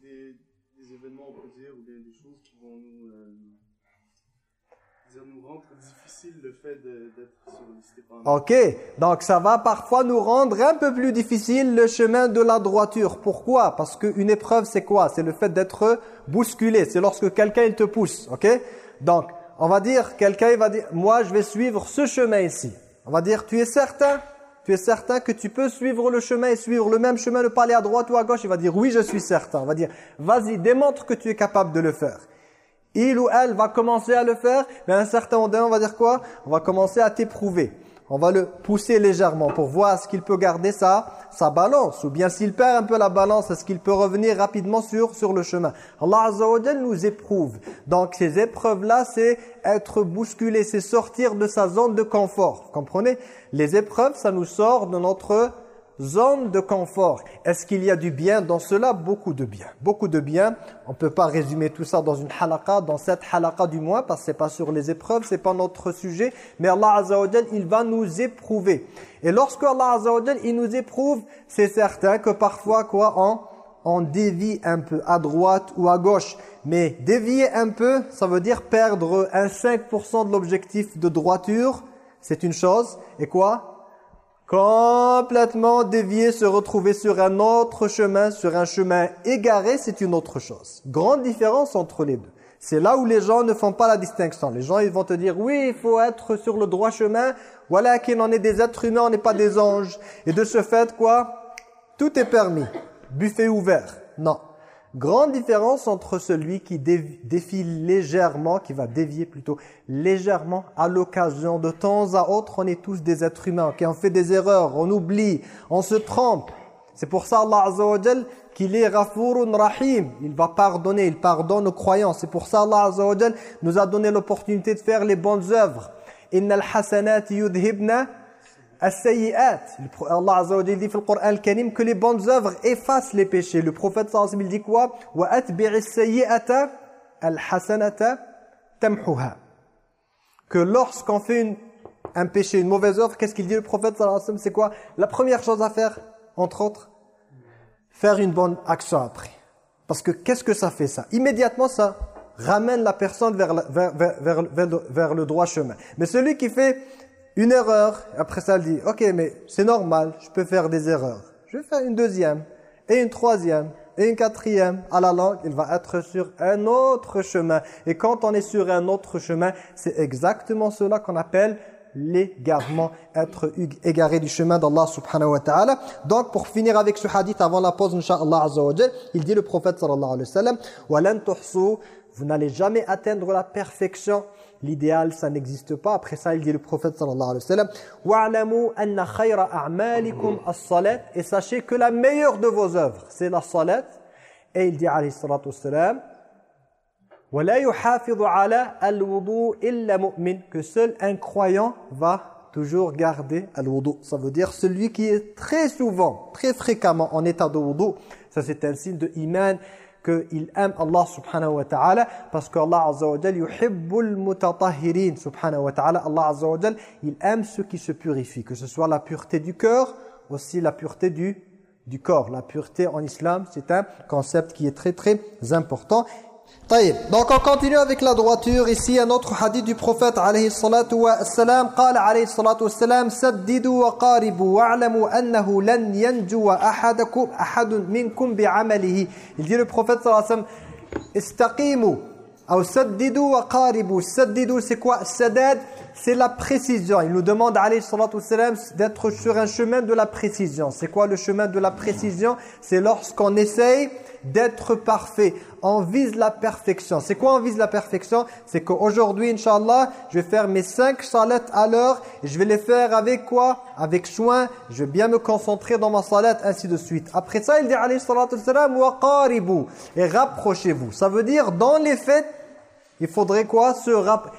des, événements, on peut dire, ou des, choses qui vont nous, euh, nous rendre difficile le fait d'être Ok, donc ça va parfois nous rendre un peu plus difficile le chemin de la droiture. Pourquoi? Parce qu'une épreuve, c'est quoi? C'est le fait d'être bousculé. C'est lorsque quelqu'un te pousse, ok? Donc, on va dire, quelqu'un va dire, moi je vais suivre ce chemin ici. On va dire, tu es certain? Tu es certain que tu peux suivre le chemin et suivre le même chemin, ne pas aller à droite ou à gauche? Il va dire, oui, je suis certain. On va dire, vas-y, démontre que tu es capable de le faire il ou elle va commencer à le faire, mais à un certain moment, on va dire quoi? On va commencer à t'éprouver. On va le pousser légèrement pour voir est-ce qu'il peut garder sa, sa balance. Ou bien s'il perd un peu la balance, est-ce qu'il peut revenir rapidement sur, sur le chemin? Allah Azza nous éprouve. Donc ces épreuves-là, c'est être bousculé, c'est sortir de sa zone de confort. Vous comprenez? Les épreuves, ça nous sort de notre zone de confort. Est-ce qu'il y a du bien dans cela? Beaucoup de bien. Beaucoup de bien. On ne peut pas résumer tout ça dans une halaqa, dans cette halaqa du moins, parce que ce n'est pas sur les épreuves, ce n'est pas notre sujet. Mais Allah Azza il va nous éprouver. Et lorsque Allah Azza il nous éprouve, c'est certain que parfois, quoi, on, on dévie un peu à droite ou à gauche. Mais dévier un peu, ça veut dire perdre un 5% de l'objectif de droiture. C'est une chose. Et quoi? Complètement dévier, se retrouver sur un autre chemin, sur un chemin égaré, c'est une autre chose. Grande différence entre les deux. C'est là où les gens ne font pas la distinction. Les gens, ils vont te dire, oui, il faut être sur le droit chemin. Voilà qu'il en est des êtres humains, on n'est pas des anges. Et de ce fait, quoi? Tout est permis. Buffet ouvert. Non. Grande différence entre celui qui défie légèrement, qui va dévier plutôt légèrement à l'occasion. De temps à autre, on est tous des êtres humains. qui On fait des erreurs, on oublie, on se trompe. C'est pour ça Allah Azza wa qu'il est Rafurun Rahim. Il va pardonner, il pardonne aux croyants. C'est pour ça Allah Azza wa nous a donné l'opportunité de faire les bonnes œuvres. Innal hasanat yudhibna. Allah Azza dit dans le Coran al-Karim que les bonnes œuvres effacent les péchés. Le prophète sallallahu alayhi dit quoi? Wa al-hasanata tamhuha. Que lorsqu'on fait une, un péché, une mauvaise œuvre, qu'est-ce qu'il dit le prophète sallallahu alayhi C'est quoi? La première chose à faire, entre autres faire une bonne action après. Parce que qu'est-ce que ça fait ça? Immédiatement ça ramène la personne vers, vers, vers, vers, le droit chemin. Mais celui qui fait une erreur. Après ça, elle dit, ok, mais c'est normal, je peux faire des erreurs. Je vais faire une deuxième, et une troisième, et une quatrième. À la langue, il va être sur un autre chemin. Et quand on est sur un autre chemin, c'est exactement cela qu'on appelle l'égarement, être égaré du chemin d'Allah subhanahu wa ta'ala. Donc pour finir avec ce hadith avant la pause, incha'Allah azza wa il dit le prophète sallallahu alayhi wa sallam, « Vous n'allez jamais atteindre la perfection » l'idéal, ça n'existe pas. Après ça, il dit le prophète sallallahu alayhi wa sallam, Et sachez que la meilleure de vos œuvres, c'est la salat. Et il dit alayhi salatu que seul un croyant va toujours garder al-wudu. Ça veut dire celui qui est très souvent, très fréquemment en état de wudu. Ça c'est un signe de iman qu'il aime Allah subhanahu wa ta'ala parce qu'Allah azza wa jal subhanahu wa ta'ala. Allah azza wa il aime ceux qui se purifient, que ce soit la pureté du cœur, aussi la pureté du du corps. La pureté en islam, c'est un concept qui est très très important. Donc on continue avec la droiture. Ici un autre hadith du prophète alayhi salatu wa salam. قال عليه الصلاة والسلام سددوا وقاربوا واعلموا أنه لن ينجو أحدكم أحد منكم بعمله. Il dit le prophète sallallahu alayhi wa sallam استقيموا أو سددوا وقاربوا. سددوا c'est quoi Sadad c'est la précision. Il nous demande alayhi salatu wa salam d'être sur un chemin de la précision. C'est quoi le chemin de la précision C'est lorsqu'on essaye d'être parfait. on vise la perfection. C'est quoi on vise la perfection? C'est qu'aujourd'hui, Inch'Allah, je vais faire mes cinq salats à l'heure je vais les faire avec quoi? Avec soin. Je vais bien me concentrer dans ma salat, ainsi de suite. Après ça, il dit alayhi salatu salam wa qaribu et rapprochez-vous. Ça veut dire dans les faits il faudrait quoi?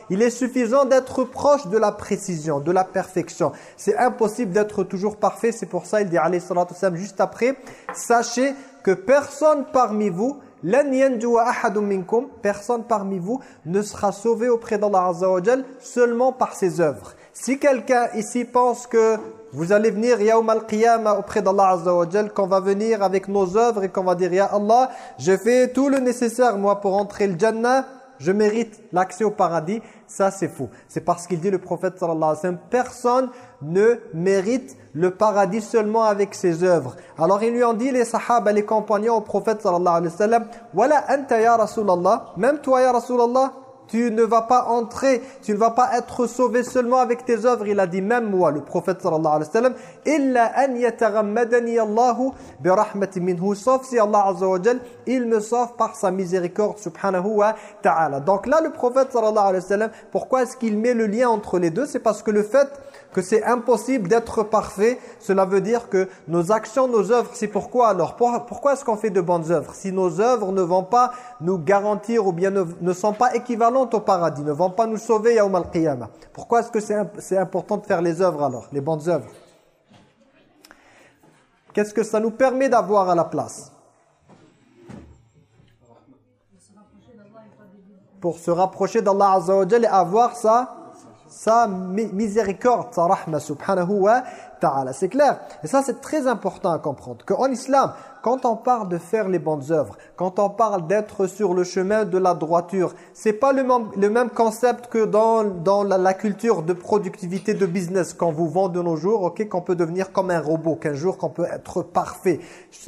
Il est suffisant d'être proche de la précision, de la perfection. C'est impossible d'être toujours parfait. C'est pour ça il dit alayhi salatu salam juste après, sachez que personne parmi vous, personne parmi vous ne sera sauvé auprès d'Allah Azza wa seulement par ses œuvres. Si quelqu'un ici pense que vous allez venir Yawm al-Qiyamah auprès d'Allah Azza wa qu'on va venir avec nos œuvres et qu'on va dire Ya Allah, je fais tout le nécessaire moi pour entrer le Jannah, je mérite l'accès au paradis, ça c'est faux. C'est parce qu'il dit le prophète sallallahu alayhi wa sallam, personne ne mérite le paradis seulement avec ses œuvres. Alors ils lui ont dit les sahaba, les compagnons au prophète sallallahu alayhi wa sallam, « Voilà anta ya Rasulallah, même toi ya Rasulallah, tu ne vas pas entrer, tu ne vas pas être sauvé seulement avec tes œuvres. Il a dit même moi, le prophète sallallahu alayhi wa sallam, illa an yataghammadani Allahu bi rahmatin minhu, sauf si Allah azza wa jal, il me sauve par sa miséricorde subhanahu wa ta'ala. Donc là, le prophète sallallahu alayhi wa sallam, pourquoi est-ce qu'il met le lien entre les deux? C'est parce que le fait que c'est impossible d'être parfait, cela veut dire que nos actions, nos œuvres, c'est pourquoi alors? Pourquoi est-ce qu'on fait de bonnes œuvres? Si nos œuvres ne vont pas nous garantir ou bien ne, sont pas équivalentes au paradis, ne vont pas nous sauver au al-qiyamah. Pourquoi est-ce que c'est important de faire les œuvres alors, les bonnes œuvres? Qu'est-ce que ça nous permet d'avoir à la place? Pour se rapprocher d'Allah Azza et avoir ça sa miséricorde, sa rahma subhanahu wa ta'ala. C'est clair Et ça, c'est très important à comprendre. Qu'en islam, quand on parle de faire les bonnes œuvres, quand on parle d'être sur le chemin de la droiture, c'est pas le même, le même concept que dans, dans la, culture de productivité de business qu'on vous vend de nos jours, ok, qu'on peut devenir comme un robot, qu'un jour qu'on peut être parfait,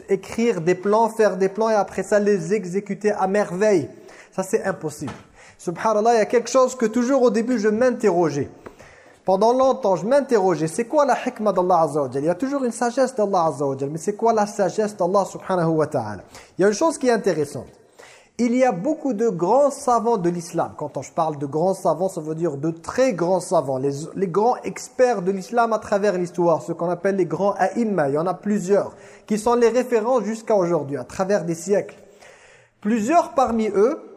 écrire des plans, faire des plans et après ça les exécuter à merveille. Ça, c'est impossible. Subhanallah, il y a quelque chose que toujours au début je m'interrogeais. Pendant longtemps, je m'interrogeais, c'est quoi la hikmah d'Allah Azza wa Il y a toujours une sagesse d'Allah Azza wa mais c'est quoi la sagesse d'Allah subhanahu wa ta'ala? Il y a une chose qui est intéressante. Il y a beaucoup de grands savants de l'islam. Quand je parle de grands savants, ça veut dire de très grands savants. Les, grands experts de l'islam à travers l'histoire, ce qu'on appelle les grands a'imma. Il y en a plusieurs qui sont les références jusqu'à aujourd'hui, à travers des siècles. Plusieurs parmi eux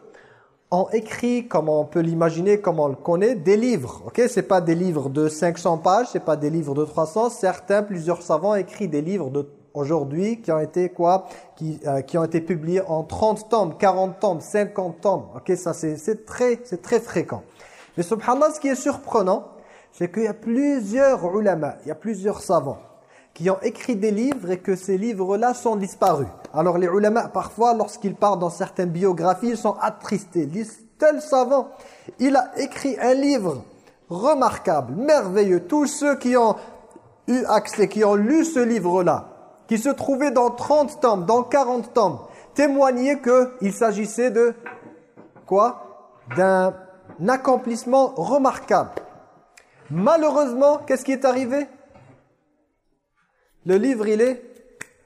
ont écrit, comme on peut l'imaginer, comme on le connaît, des livres. Ok, c'est pas des livres de 500 pages, c'est pas des livres de 300. Certains, plusieurs savants ont écrit des livres de aujourd'hui qui ont été quoi? Qui, euh, qui ont été publiés en 30 tomes, 40 tomes, 50 tomes. Ok, ça c'est très c'est très fréquent. Mais subhanallah, ce qui est surprenant, c'est qu'il y a plusieurs ulama, il y a plusieurs savants qui ont écrit des livres et que ces livres-là sont disparus. Alors les ulama, parfois, lorsqu'ils parlent dans certaines biographies, ils sont attristés. Tel savant, il a écrit un livre remarquable, merveilleux. Tous ceux qui ont eu accès, qui ont lu ce livre-là, qui se trouvait dans 30 tomes, dans 40 tomes, témoignaient qu'il s'agissait de quoi? D'un accomplissement remarquable. Malheureusement, qu'est-ce qui est arrivé? Le livre, il est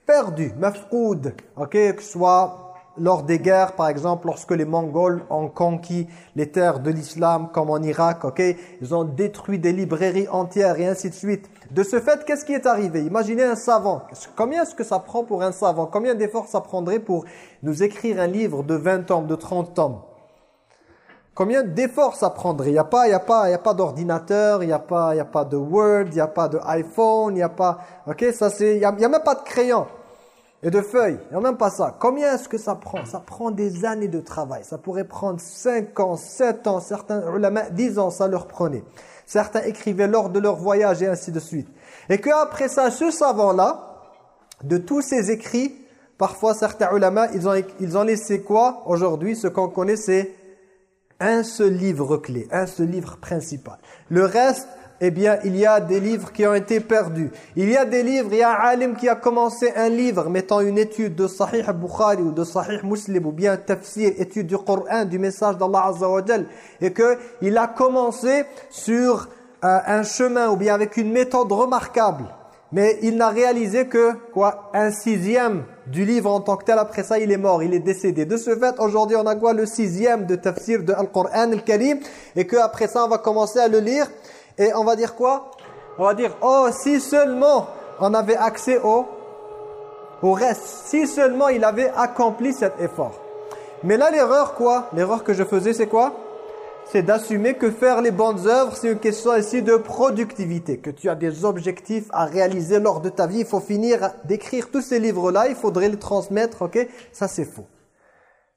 perdu, maf'oud, ok, que ce soit lors des guerres, par exemple, lorsque les Mongols ont conquis les terres de l'islam, comme en Irak, ok, ils ont détruit des librairies entières et ainsi de suite. De ce fait, qu'est-ce qui est arrivé? Imaginez un savant. Combien est-ce que ça prend pour un savant? Combien d'efforts ça prendrait pour nous écrire un livre de 20 tomes, de 30 tomes Combien d'efforts ça prendrait? Il n'y a pas, y a pas, y a pas d'ordinateur, il n'y a pas, y a pas de Word, il n'y a pas de iPhone, il n'y a pas, ok, ça c'est, il n'y a, a, même pas de crayon et de feuilles, il n'y a même pas ça. Combien est-ce que ça prend? Ça prend des années de travail. Ça pourrait prendre 5 ans, 7 ans, certains, 10 ans, ça leur prenait. Certains écrivaient lors de leur voyage et ainsi de suite. Et qu'après ça, ce savant-là, de tous ces écrits, parfois certains ulama, ils ont, ils ont laissé quoi Aujourd'hui, ce qu'on connaît, c'est un seul livre clé, un seul livre principal. Le reste, eh bien, il y a des livres qui ont été perdus. Il y a des livres, il y a un alim qui a commencé un livre mettant une étude de Sahih Bukhari ou de Sahih Muslim ou bien tafsir, étude du Coran, du message d'Allah Azza wa et qu'il a commencé sur euh, un chemin ou bien avec une méthode remarquable. Mais il n'a réalisé que quoi un sixième du livre en tant que tel. Après ça, il est mort, il est décédé. De ce fait, aujourd'hui, on a quoi? Le sixième de tafsir de Al-Qur'an Al-Karim. Et qu'après ça, on va commencer à le lire. Et on va dire quoi? On va dire, oh, si seulement on avait accès au, au reste. Si seulement il avait accompli cet effort. Mais là, l'erreur quoi? L'erreur que je faisais, c'est quoi? C'est d'assumer que faire les bonnes œuvres, c'est une question ici de productivité, que tu as des objectifs à réaliser lors de ta vie. Il faut finir d'écrire tous ces livres-là, il faudrait les transmettre, ok? Ça, c'est faux.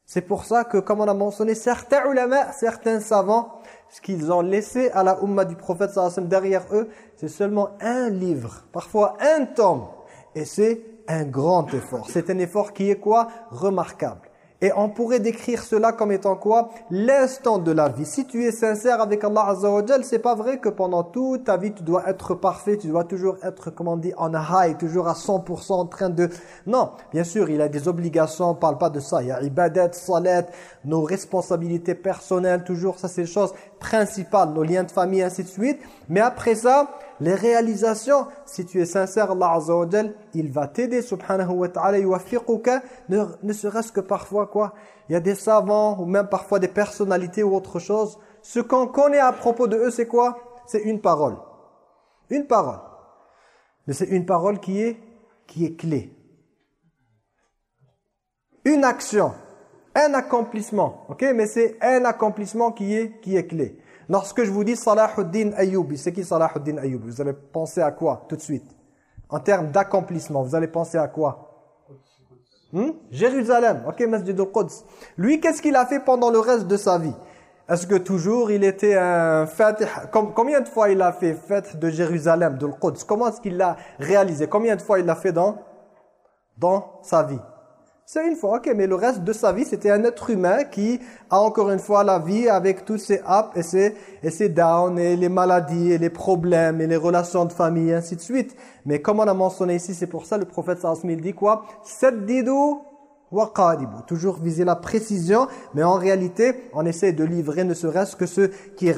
C'est pour ça que, comme on a mentionné, certains ulama, certains savants, ce qu'ils ont laissé à la umma du prophète sallallahu derrière eux, c'est seulement un livre, parfois un tome. Et c'est un grand effort. C'est un effort qui est quoi? Remarquable. Et on pourrait décrire cela comme étant quoi? L'instant de la vie. Si tu es sincère avec Allah Azza wa c'est pas vrai que pendant toute ta vie tu dois être parfait, tu dois toujours être, comment on dit, en high, toujours à 100% en train de... Non, bien sûr, il a des obligations, on parle pas de ça. Il y a ibadat, salat, nos responsabilités personnelles, toujours, ça c'est les choses principales, nos liens de famille, ainsi de suite. Mais après ça, les réalisations, si tu es sincère, Allah Azza il va t'aider, subhanahu wa ta'ala, ne, ne serait-ce que parfois, quoi, il y a des savants, ou même parfois des personnalités ou autre chose, ce qu'on connaît à propos de eux, c'est quoi? C'est une parole. Une parole. Mais c'est une parole qui est, qui est clé. Une action, un accomplissement, ok? Mais c'est un accomplissement qui est, qui est clé. Lorsque je vous dis Salahuddin Ayyubi, c'est qui Salahuddin Ayyubi? Vous allez penser à quoi tout de suite? En termes d'accomplissement, vous allez penser à quoi? Hmm? Jérusalem, ok. Lui, qu'est-ce qu'il a fait pendant le reste de sa vie? Est-ce que toujours il était un fatih? Combien de fois il a fait fête de Jérusalem, de l'Quds? Comment est-ce qu'il l'a réalisé? Combien de fois il l'a fait dans sa vie? C'est une fois, ok, mais le reste de sa vie, c'était un être humain qui a encore une fois la vie avec tous ses ups et ses, et ses downs, et les maladies, et les problèmes, et les relations de famille, et ainsi de suite. Mais comme on a mentionné ici, c'est pour ça le prophète sallallahu dit quoi? Toujours viser la précision, mais en réalité, on essaie de livrer ne serait-ce que ce qui,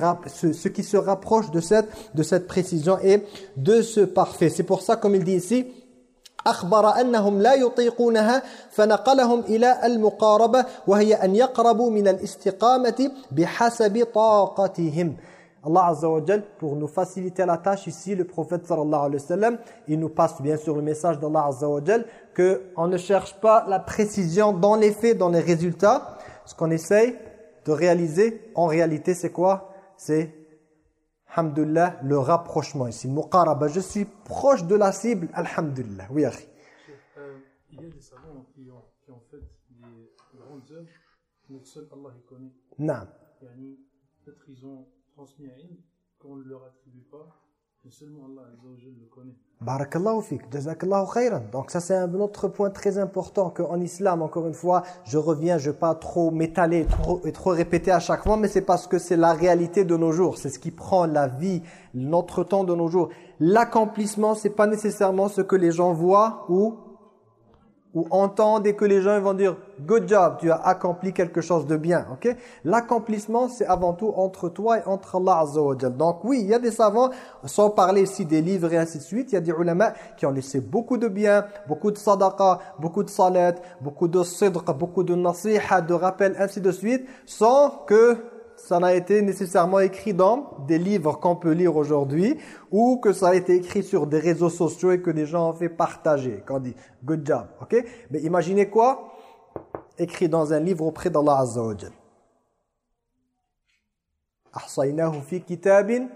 qui se rapproche de cette, de cette précision et de ce parfait. C'est pour ça, comme il dit ici, أخبر أنهم لا يطيقونها فنقلهم إلى المقاربة وهي أن يقربوا من الاستقامة بحسب طاقتهم Allah Azza wa Jal, pour nous faciliter la tâche ici, le prophète sallallahu alayhi wa sallam, il nous passe bien sûr le message d'Allah Azza wa Jal, qu'on ne cherche pas la précision dans les faits, dans les résultats. Ce qu'on essaye de réaliser, en réalité, c'est quoi C'est Alhamdulillah, le rapprochement ici, muqaraba. Je suis proche de la cible, Alhamdulillah. Oui, Akhi. Euh, il y a des savants qui ont, qui ont fait des grandes œuvres que seul Allah les connaît. Non. Peut-être qu'ils ont transmis à une qu'on ne leur attribue pas, et seulement Allah le connaît. Donc ça c'est un autre point très important qu'en islam, encore une fois, je reviens, je ne vais pas trop m'étaler et trop répéter à chaque fois, mais c'est parce que c'est la réalité de nos jours. C'est ce qui prend la vie, notre temps de nos jours. L'accomplissement, c'est pas nécessairement ce que les gens voient ou ou entendre et que les gens vont dire « good job, tu as accompli quelque chose de bien ok? L'accomplissement, c'est avant tout entre toi et entre Allah Azza wa Donc oui, il y a des savants, sans parler ici des livres et ainsi de suite, il y a des ulama qui ont laissé beaucoup de bien, beaucoup de sadaqa, beaucoup de salat, beaucoup de sidq, beaucoup de nasiha, de rappel, ainsi de suite, sans que ça n'a été nécessairement écrit dans des livres qu'on peut lire aujourd'hui ou que ça a été écrit sur des réseaux sociaux et que des gens ont fait partager. Quand on dit « good job », ok? Mais imaginez quoi? Écrit dans un livre auprès d'Allah Azza wa Jal. fi kitabin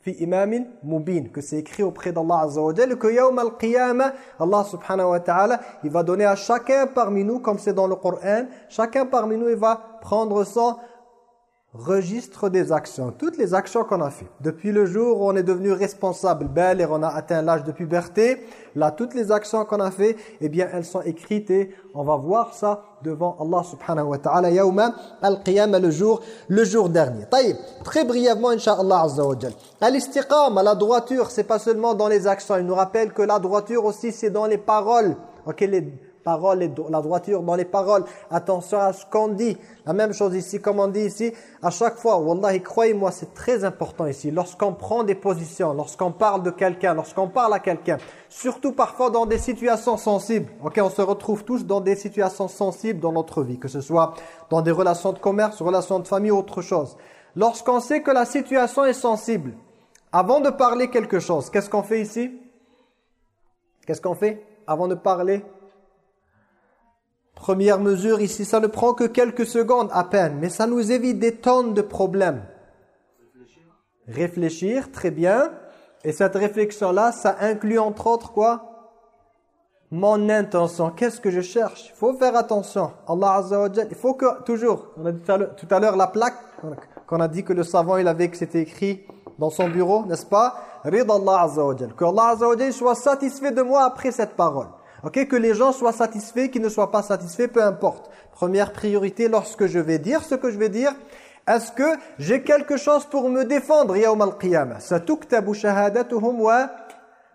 fi imamin mubin que c'est écrit auprès d'Allah Azza wa que yawm al-qiyamah Allah subhanahu wa ta'ala il va donner à chacun parmi nous comme c'est dans le Coran chacun parmi nous il va prendre son registre des actions, toutes les actions qu'on a fait. Depuis le jour où on est devenu responsable, bel et on a atteint l'âge de puberté, là, toutes les actions qu'on a fait, eh bien, elles sont écrites et on va voir ça devant Allah subhanahu wa ta'ala, yawma al-qiyamah, le jour, le jour dernier. Taïb, très brièvement, incha'Allah azza wa Al-istiqam, la droiture, c'est pas seulement dans les actions. Il nous rappelle que la droiture aussi, c'est dans les paroles. Ok, les paroles et la droiture dans les paroles. Attention à ce qu'on dit. La même chose ici, comme on dit ici, à chaque fois, Wallahi, croyez-moi, c'est très important ici. Lorsqu'on prend des positions, lorsqu'on parle de quelqu'un, lorsqu'on parle à quelqu'un, surtout parfois dans des situations sensibles. Ok, on se retrouve tous dans des situations sensibles dans notre vie, que ce soit dans des relations de commerce, relations de famille ou autre chose. Lorsqu'on sait que la situation est sensible, avant de parler quelque chose, qu'est-ce qu'on fait ici? Qu'est-ce qu'on fait? Avant de parler Première mesure ici, ça ne prend que quelques secondes à peine, mais ça nous évite des tonnes de problèmes. Réfléchir, très bien. Et cette réflexion-là, ça inclut entre autres quoi? Mon intention. Qu'est-ce que je cherche? Il faut faire attention. Allah Azza wa il faut que, toujours, on a dit tout à l'heure la plaque, qu'on a dit que le savant, il avait que c'était écrit dans son bureau, n'est-ce pas? Rid Allah Azza Que Allah Azza soit satisfait de moi après cette parole. Ok, que les gens soient satisfaits, qu'ils ne soient pas satisfaits, peu importe. Première priorité, lorsque je vais dire ce que je vais dire, est-ce que j'ai quelque chose pour me défendre yawm al-qiyamah? Shahadatuhum wa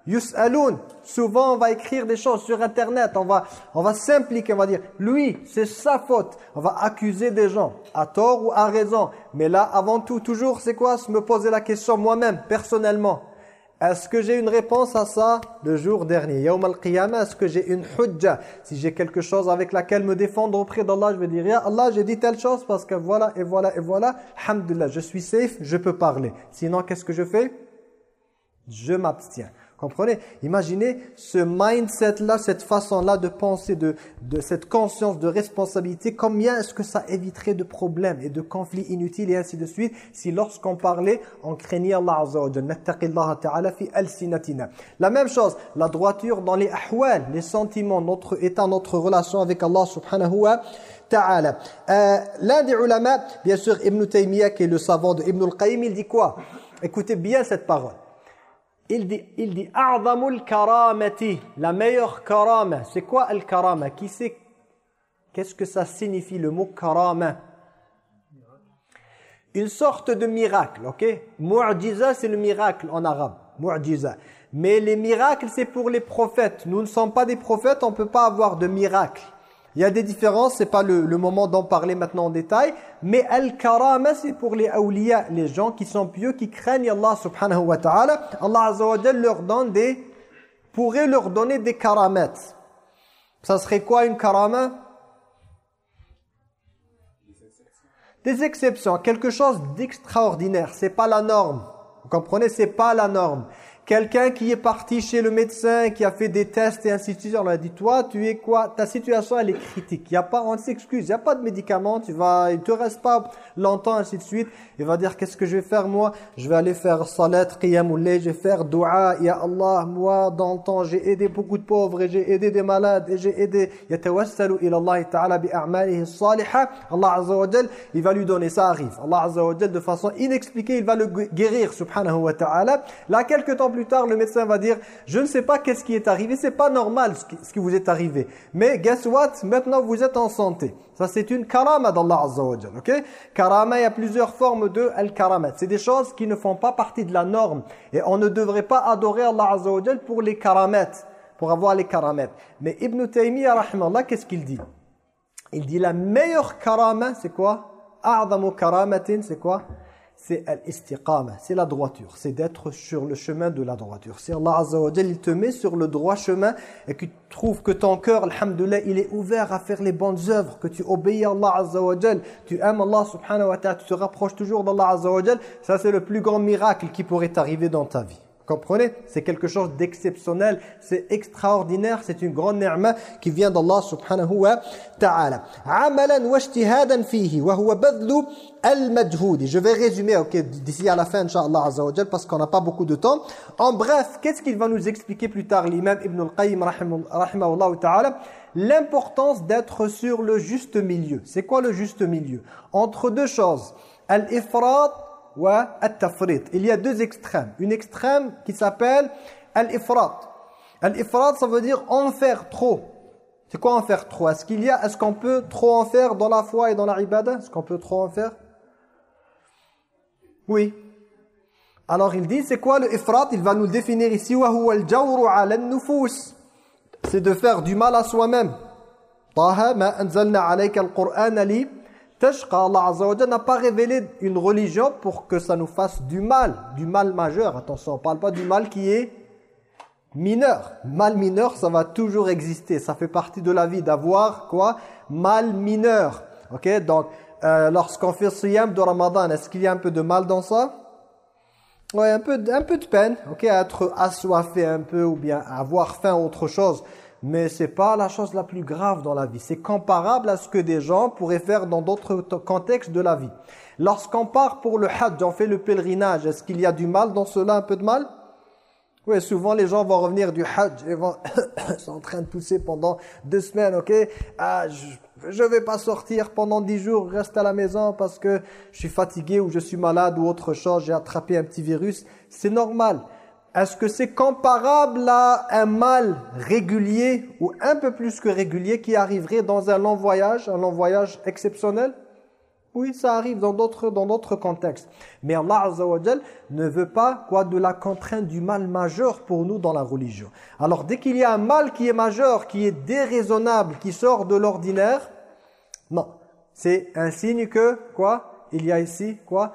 yus'alun. Souvent on va écrire des choses sur internet, on va on va s'impliquer, on va dire lui, c'est sa faute. On va accuser des gens à tort ou à raison. Mais là avant tout toujours c'est quoi? Se me poser la question moi-même personnellement. Est-ce que j'ai une réponse à ça le jour dernier? Yawm al-Qiyamah, est-ce que j'ai une hujja? Si j'ai quelque chose avec laquelle me défendre auprès d'Allah, je vais dire, Ya Allah, j'ai dit telle chose parce que voilà, et voilà, et voilà. Alhamdulillah, je suis safe, je peux parler. Sinon, qu'est-ce que je fais? Je m'abstiens. Comprenez? Imaginez ce mindset-là, cette façon-là de penser, de, de cette conscience de responsabilité. Combien est-ce que ça éviterait de problèmes et de conflits inutiles et ainsi de suite si lorsqu'on parlait, on craignait Allah Azza wa al-sinatina. La même chose, la droiture dans les ahwal, les sentiments, notre état, notre relation avec Allah subhanahu wa ta'ala. Euh, L'un des ulama, bien sûr Ibn Taymiyyah qui est le savant de Ibn al-Qayyim, il dit quoi? Écoutez bien cette parole. Il dit, il dit karamati, la meilleure karama. C'est quoi al-karama Qui sait qu'est-ce que ça signifie le mot karama? Une sorte de miracle, ok? Mu'jiza, c'est le miracle en arabe. Mu'jiza. Mais les miracles, c'est pour les prophètes. Nous ne sommes pas des prophètes, on ne peut pas avoir de miracle. Il y a des différences, c'est pas le, moment d'en parler maintenant en détail, mais al-karama c'est pour les awliya, les gens qui sont pieux, qui craignent Allah subhanahu wa ta'ala. Allah azza wa leur donne des pourrait leur donner des karamat. Ça serait quoi une karama? Des exceptions, quelque chose d'extraordinaire, c'est pas la norme. Vous comprenez, c'est pas la norme. Quelqu'un qui est parti chez le médecin, qui a fait des tests et ainsi de suite, on lui a dit, toi, tu es quoi? Ta situation, elle est critique. Y a pas, on s'excuse, il n'y a pas de médicaments, tu vas, il te reste pas longtemps, ainsi de suite. Il va dire, qu'est-ce que je vais faire moi? Je vais aller faire salat, qiyamullah, je vais faire dua, ya Allah, moi, dans le temps, j'ai aidé beaucoup de pauvres, et j'ai aidé des malades, et j'ai aidé, yatawassalu ila Allah ta'ala bi a'malihi salihah. Allah Azza wa il va lui donner, ça arrive. Allah Azza wa de façon inexpliquée, il va le guérir, subhanahu wa ta'ala. Là, quelques temps plus plus tard, le médecin va dire « Je ne sais pas qu'est-ce qui est arrivé, c'est pas normal ce qui, vous est arrivé. Mais guess what? Maintenant, vous êtes en santé. » Ça, c'est une karama d'Allah Azza wa Karama, il y a plusieurs formes de al-karamat. C'est des choses qui ne font pas partie de la norme. Et on ne devrait pas adorer Allah pour les karamat, pour avoir les karamat. Mais Ibn Taymiyyah, qu'est-ce qu'il dit? Il dit la meilleure karama, c'est quoi? A'zamu karamatin, c'est quoi? C'est l'istiqama, c'est la droiture, c'est d'être sur le chemin de la droiture. Si Allah Azza wa il te met sur le droit chemin et que tu trouves que ton cœur, alhamdoulilah, il est ouvert à faire les bonnes œuvres, que tu obéis à Allah Azza wa tu aimes Allah subhanahu wa ta'ala, tu te rapproches toujours d'Allah Azza wa ça c'est le plus grand miracle qui pourrait t'arriver dans ta vie. Comprenez? C'est quelque chose d'exceptionnel, c'est extraordinaire, c'est une grande ni'ma qui vient d'Allah subhanahu wa ta'ala. Amalan wa ijtihadan fihi wa huwa. Je vais résumer OK d'ici à la fin inchallah azza wa parce qu'on n'a pas beaucoup de temps. En bref, qu'est-ce qu'il va nous expliquer plus tard l'imam Ibn al-Qayyim rahimahullah ta'ala? L'importance d'être sur le juste milieu. C'est quoi le juste milieu? Entre deux choses. Al-ifrat il y a deux extrêmes. Une extrême qui s'appelle al-ifrat. Al-ifrat, ça veut dire en faire trop. C'est quoi en faire trop? Est-ce qu'il y a, est-ce qu'on peut trop en faire dans la foi et dans la ibada Est-ce qu'on peut trop en faire? Oui. Alors il dit, c'est quoi le ifrat? Il va nous le définir ici. C'est de faire du mal à soi-même. Taha ma anzalna alayka al-Qur'an Allah Azza n'a pas révélé une religion pour que ça nous fasse du mal, du mal majeur. Attention, on ne parle pas du mal qui est mineur. Mal mineur, ça va toujours exister. Ça fait partie de la vie d'avoir quoi? Mal mineur. Ok Donc, euh, lorsqu'on fait siyam de Ramadan, est-ce qu'il y a un peu de mal dans ça? Ouais, un peu, un peu de peine. Ok, être assoiffé un peu ou bien avoir faim autre chose mais c'est pas la chose la plus grave dans la vie. C'est comparable à ce que des gens pourraient faire dans d'autres contextes de la vie. Lorsqu'on part pour le hajj, on fait le pèlerinage, est-ce qu'il y a du mal dans cela, un peu de mal? Oui, souvent les gens vont revenir du hajj et vont (coughs) sont en train de pousser pendant deux semaines, ok? Ah, je, ne vais pas sortir pendant dix jours, reste à la maison parce que je suis fatigué ou je suis malade ou autre chose, j'ai attrapé un petit virus. C'est normal. Est-ce que c'est comparable à un mal régulier ou un peu plus que régulier qui arriverait dans un long voyage, un long voyage exceptionnel? Oui, ça arrive dans d'autres dans d'autres contextes. Mais Allah Azza ne veut pas quoi de la contrainte du mal majeur pour nous dans la religion. Alors dès qu'il y a un mal qui est majeur, qui est déraisonnable, qui sort de l'ordinaire, non, c'est un signe que quoi il y a ici quoi?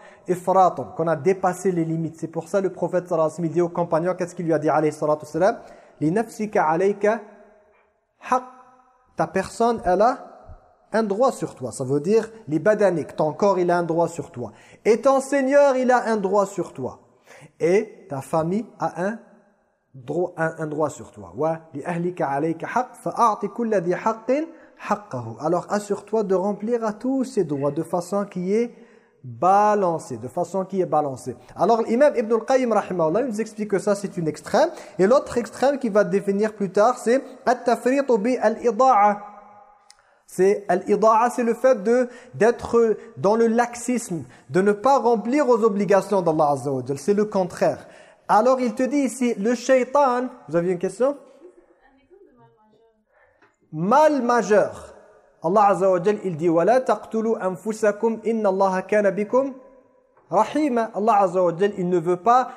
Qu'on a dépassé les limites. C'est pour ça le prophète sallallahu alayhi dit aux compagnons, qu'est-ce qu'il lui a dit alayhi salatu sallam alayka haq. Ta personne, elle a un droit sur toi. Ça veut dire, les badanik, ton corps, il a un droit sur toi. Et ton Seigneur, il a un droit sur toi. Et ta famille a un droit, sur toi. Wa li ahlika alayka dhi haqqin. Alors assure-toi de remplir à tous ces droits de façon qui est balancée, de façon qui est balancée. Alors l'imam Ibn al-Qayyim il nous explique que ça c'est une extrême et l'autre extrême qui va définir plus tard c'est at-tafriṭu bi al-ida'a. C'est al-ida'a, c'est le fait de d'être dans le laxisme, de ne pas remplir aux obligations d'Allah Azza. C'est le contraire. Alors il te dit ici, le shaitan, vous aviez une question? Mal majeur. Allah Azza wa Jal, il dit "Wala taqtulu anfusakum inna Allah kana bikum rahima." Allah Azza wa Jal, il ne veut pas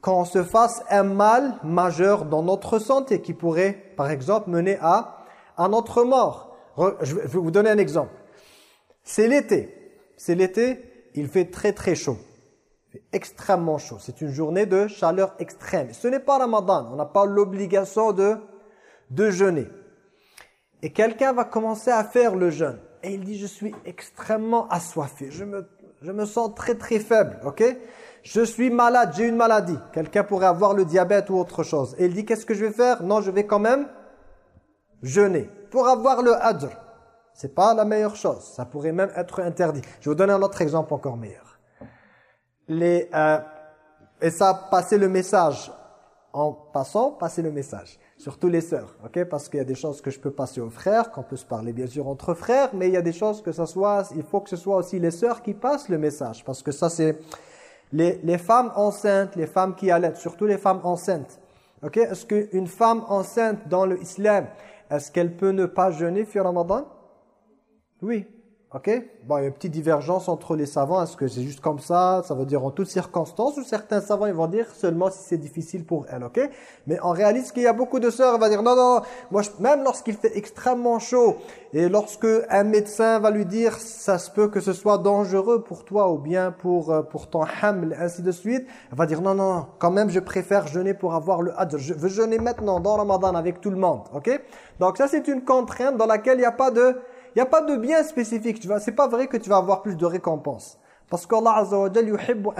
qu'on se fasse un mal majeur dans notre santé qui pourrait par exemple mener à à notre mort. Je vais vous donner un exemple. C'est l'été. C'est l'été, il fait très très chaud. Extrêmement chaud. C'est une journée de chaleur extrême. Ce n'est pas Ramadan. On n'a pas l'obligation de, de jeûner. Et quelqu'un va commencer à faire le jeûne. Et il dit, je suis extrêmement assoiffé. Je me, je me sens très très faible. ok? Je suis malade, j'ai une maladie. Quelqu'un pourrait avoir le diabète ou autre chose. Et il dit, qu'est-ce que je vais faire? Non, je vais quand même jeûner. Pour avoir le hadr. C'est pas la meilleure chose. Ça pourrait même être interdit. Je vais vous donner un autre exemple encore meilleur. Les, euh, et ça, passer le message en passant, passer le message. Surtout les sœurs, ok? Parce qu'il y a des choses que je peux passer aux frères, qu'on peut se parler bien sûr entre frères, mais il y a des choses que ça soit, il faut que ce soit aussi les sœurs qui passent le message, parce que ça c'est les, les femmes enceintes, les femmes qui allaitent, surtout les femmes enceintes. Ok? Est-ce qu'une femme enceinte dans le islam, est-ce qu'elle peut ne pas jeûner sur Ramadan? Oui. Ok? Bon, il y a une petite divergence entre les savants. Est-ce que c'est juste comme ça? Ça veut dire en toutes circonstances Ou certains savants, ils vont dire seulement si c'est difficile pour elle, ok? Mais on réalise qu'il y a beaucoup de sœurs, elle va dire non, non, moi, je- même lorsqu'il fait extrêmement chaud, et lorsque un médecin va lui dire ça se peut que ce soit dangereux pour toi ou bien pour, euh, pour ton haml, ainsi de suite, elle va dire non, non, non, quand même je préfère jeûner pour avoir le hadr. Je veux jeûner maintenant dans Ramadan avec tout le monde, ok? Donc ça c'est une contrainte dans laquelle il n'y a pas de... Il n'y a pas de bien spécifique. Vois, c'est pas vrai que tu vas avoir plus de récompenses. Parce qu'Allah Azza wa Jal yuhibbu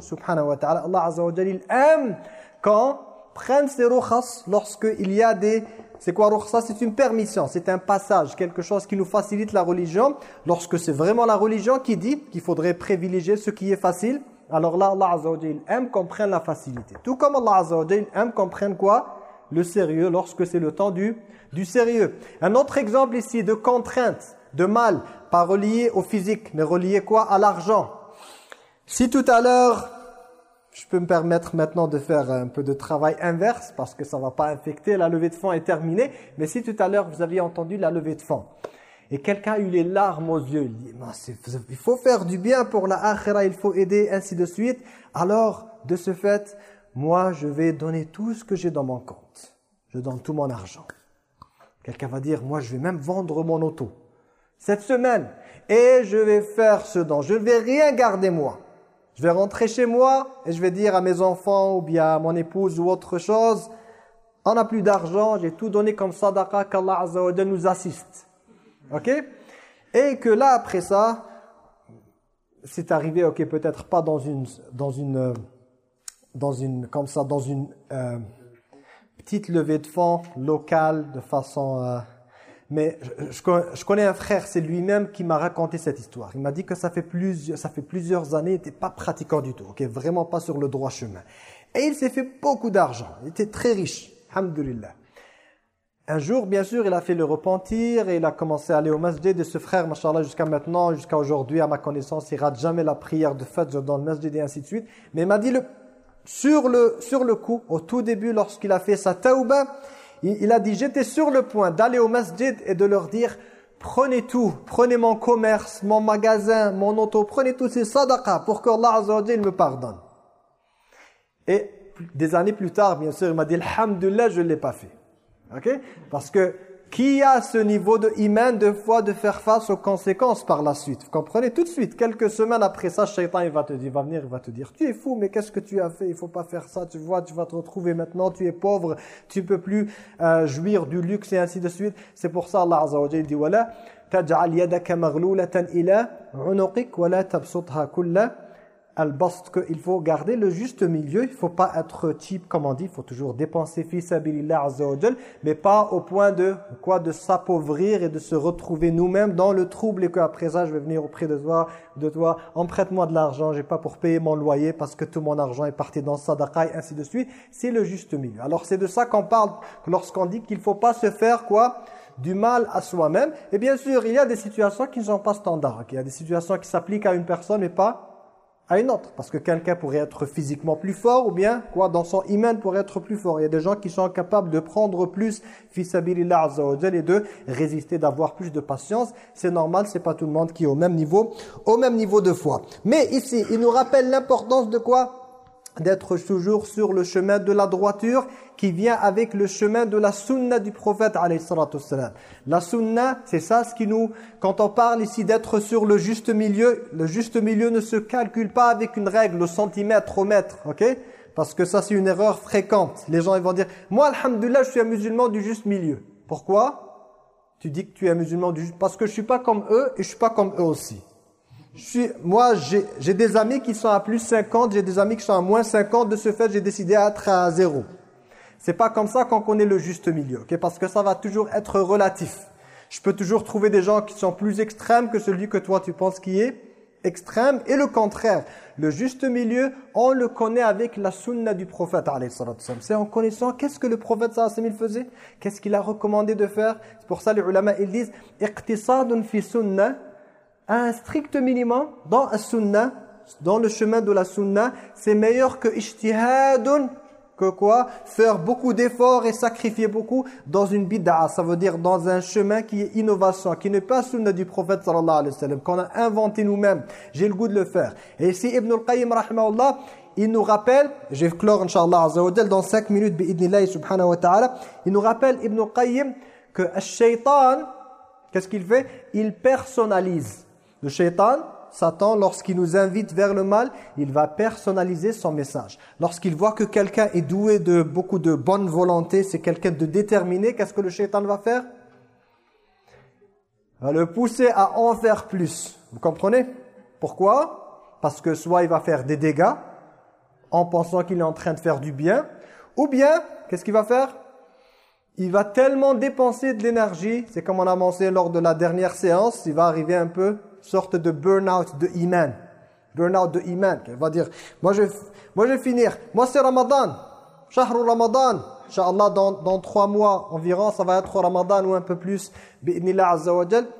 subhanahu wa ta'ala. Allah Azza wa Jal il aime quand prennent ses rukhas lorsqu'il y a des c'est quoi rukhsa C'est une permission, c'est un passage, quelque chose qui nous facilite la religion. Lorsque c'est vraiment la religion qui dit qu'il faudrait privilégier ce qui est facile, alors là Allah Azza wa Jal il aime qu'on prenne la facilité. Tout comme Allah Azza wa Jal il aime qu'on prenne quoi? Le sérieux lorsque c'est le temps du du sérieux. Un autre exemple ici de contrainte, de mal, pas relié au physique, mais relié quoi? À l'argent. Si tout à l'heure, je peux me permettre maintenant de faire un peu de travail inverse, parce que ça ne va pas infecter, la levée de fonds est terminée, mais si tout à l'heure vous aviez entendu la levée de fonds, et quelqu'un a eu les larmes aux yeux, il dit, il faut faire du bien pour la akhira, il faut aider, ainsi de suite, alors, de ce fait, moi je vais donner tout ce que j'ai dans mon compte. Je donne tout mon argent. Quelqu'un va dire, moi je vais même vendre mon auto cette semaine et je vais faire ce dont je ne vais rien garder moi. Je vais rentrer chez moi et je vais dire à mes enfants ou bien à mon épouse ou autre chose, on n'a plus d'argent, j'ai tout donné comme sadaqa qu'Allah Azza nous assiste. Ok? Et que là après ça, c'est arrivé, ok peut-être pas dans une, dans une, euh, dans une, comme ça, dans une euh, petite levée de fonds locale de façon... euh, mais je, je con- je connais un frère, c'est lui-même qui m'a raconté cette histoire. Il m'a dit que ça fait plusieurs, ça fait plusieurs années, il n'était pas pratiquant du tout, ok, vraiment pas sur le droit chemin. Et il s'est fait beaucoup d'argent, il était très riche, alhamdoulilah. Un jour, bien sûr, il a fait le repentir et il a commencé à aller au masjid. Et ce frère, machallah, jusqu'à maintenant, jusqu'à aujourd'hui, à ma connaissance, il rate jamais la prière de Fajr dans le masjid et ainsi de suite. Mais il m'a dit, le, sur, le, sur le coup, au tout début, lorsqu'il a fait sa tauba, il, a dit, j'étais sur le point d'aller au masjid et de leur dire, prenez tout, prenez mon commerce, mon magasin, mon auto, prenez tous ces sadaqas pour que Allah Azza me pardonne. Et des années plus tard, bien sûr, il m'a dit, Alhamdulillah, je ne l'ai pas fait. Ok? Parce que qui a ce niveau de iman, de foi, de faire face aux conséquences par la suite? Vous comprenez Tout de suite, quelques semaines après ça, Shaitan, il va te dire, va venir, il va te dire, tu es fou, mais qu'est-ce que tu as fait? Il faut pas faire ça, tu vois, tu vas te retrouver maintenant, tu es pauvre, tu peux plus euh, jouir du luxe et ainsi de suite. C'est pour ça, Allah Azza wa Jalla dit, voilà, ila al-bast, qu'il faut garder le juste milieu. Il faut pas être cheap, comme on dit. Il faut toujours dépenser fils mais pas au point de quoi de s'appauvrir et de se retrouver nous-mêmes dans le trouble et qu'après ça, je vais venir auprès de toi, de toi, emprête-moi de l'argent, j'ai pas pour payer mon loyer parce que tout mon argent est parti dans sadaqa et ainsi de suite. C'est le juste milieu. Alors c'est de ça qu'on parle lorsqu'on dit qu'il ne faut pas se faire quoi du mal à soi-même. Et bien sûr, il y a des situations qui ne sont pas standards. Il y a des situations qui s'appliquent à une personne mais pas à une autre. Parce que quelqu'un pourrait être physiquement plus fort ou bien, quoi, dans son iman pourrait être plus fort. Il y a des gens qui sont capables de prendre plus et de résister, d'avoir plus de patience. C'est normal, c'est pas tout le monde qui est au même niveau, au même niveau de foi. Mais ici, il nous rappelle l'importance de quoi? D'être toujours sur le chemin de la droiture qui vient avec le chemin de la sunna du prophète La sunna, c'est ça ce qui nous, quand on parle ici d'être sur le juste milieu, le juste milieu ne se calcule pas avec une règle, le centimètre au mètre, ok? Parce que ça c'est une erreur fréquente. Les gens ils vont dire, moi alhamdulillah je suis un musulman du juste milieu. Pourquoi? Tu dis que tu es un musulman du juste, parce que je suis pas comme eux et je suis pas comme eux aussi moi, j'ai des amis qui sont à plus 50, j'ai des amis qui sont à moins 50. De ce fait, j'ai décidé d'être à zéro. C'est pas comme ça qu'on connaît le juste milieu, parce que ça va toujours être relatif. Je peux toujours trouver des gens qui sont plus extrêmes que celui que toi tu penses qui est extrême, et le contraire. Le juste milieu, on le connaît avec la sunna du prophète. C'est en connaissant qu'est-ce que le prophète il faisait, qu'est-ce qu'il a recommandé de faire? C'est pour ça les ulama ils disent « Iqtisadun fi sunnah » un strict minimum dans la sunna, dans le chemin de la sunna, c'est meilleur que ijtihadun, que quoi? Faire beaucoup d'efforts et sacrifier beaucoup dans une bid'a, ça veut dire dans un chemin qui est innovation, qui n'est pas sunna du prophète sallallahu alayhi wa sallam, qu'on a inventé nous-mêmes. J'ai le goût de le faire. Et ici Ibn al-Qayyim rahimahullah, il nous rappelle, je vais clore inshallah dans 5 minutes bi'idnillahi subhanahu wa ta'ala, il nous rappelle Ibn al-Qayyim que le shaitan, qu'est-ce qu'il fait? Il personnalise le shaitan, Satan, lorsqu'il nous invite vers le mal, il va personnaliser son message. Lorsqu'il voit que quelqu'un est doué de beaucoup de bonne volonté, c'est quelqu'un de déterminé, qu'est-ce que le shaitan va faire? Va le pousser à en faire plus. Vous comprenez? Pourquoi? Parce que soit il va faire des dégâts en pensant qu'il est en train de faire du bien, ou bien, qu'est-ce qu'il va faire? Il va tellement dépenser de l'énergie, c'est comme on a mentionné lors de la dernière séance, il va arriver un peu sorte de burn-out de iman. Burn-out de iman. Il va dire, moi je, moi je vais finir. Moi c'est Ramadan. Shahrul Ramadan. Inch'Allah, dans, dans trois mois environ, ça va être Ramadan ou un peu plus. Azza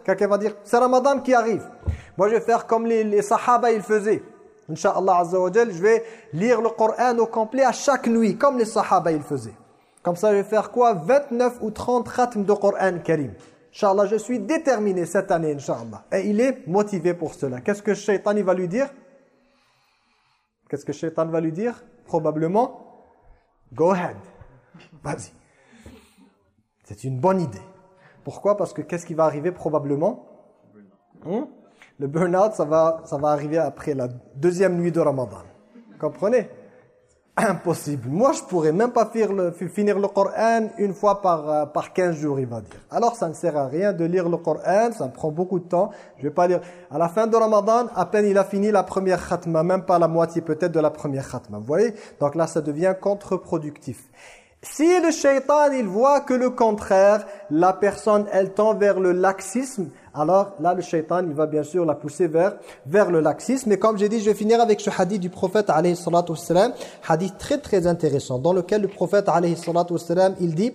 Quelqu'un va dire, c'est Ramadan qui arrive. Moi je vais faire comme les, Sahaba ils faisaient. Inch'Allah Azza wa je vais lire le Coran au complet à chaque nuit, comme les Sahaba ils faisaient. Comme ça, je vais faire quoi? 29 ou 30 khatm de Coran Karim. Inch'Allah, je suis déterminé cette année, Inch'Allah. Et il est motivé pour cela. Qu'est-ce que Shaitan va lui dire? Qu'est-ce que Shaitan va lui dire? Probablement, go ahead. Vas-y. C'est une bonne idée. Pourquoi? Parce que qu'est-ce qui va arriver probablement? Hmm? Le burn-out, ça va, ça va arriver après la deuxième nuit de Ramadan. Comprenez? Impossible. Moi, je pourrais même pas finir le Coran une fois par, euh, par 15 jours, il va dire. Alors, ça ne sert à rien de lire le Coran, ça prend beaucoup de temps. Je vais pas lire. À la fin de Ramadan, à peine il a fini la première khatma, même pas la moitié peut-être de la première khatma. Vous voyez? Donc là, ça devient contre-productif. Si le shaitan, il voit que le contraire, la personne, elle tend vers le laxisme, alors là, le shaitan, il va bien sûr la pousser vers, vers le laxisme. Mais comme j'ai dit, je vais finir avec ce hadith du prophète, alayhi hadith très très intéressant, dans lequel le prophète, alayhi il dit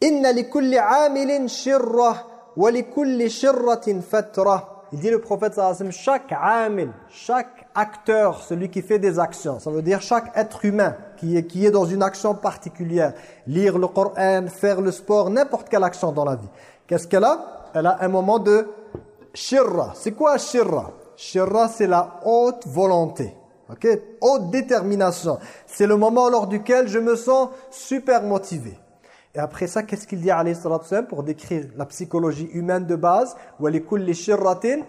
« Inna amilin shirra, wa li kulli shirratin fatra » Il dit le prophète chaque amil, chaque acteur, celui qui fait des actions. Ça veut dire chaque être humain qui est, qui dans une action particulière. Lire le Coran, faire le sport, n'importe quelle action dans la vie. Qu'est-ce qu'elle a? Elle a un moment de shirra. C'est quoi shirra? Shirra, c'est la haute volonté. Haute détermination. C'est le moment lors duquel je me sens super motivé. Et après ça, qu'est-ce qu'il dit à pour décrire la psychologie humaine de base kulli shirratin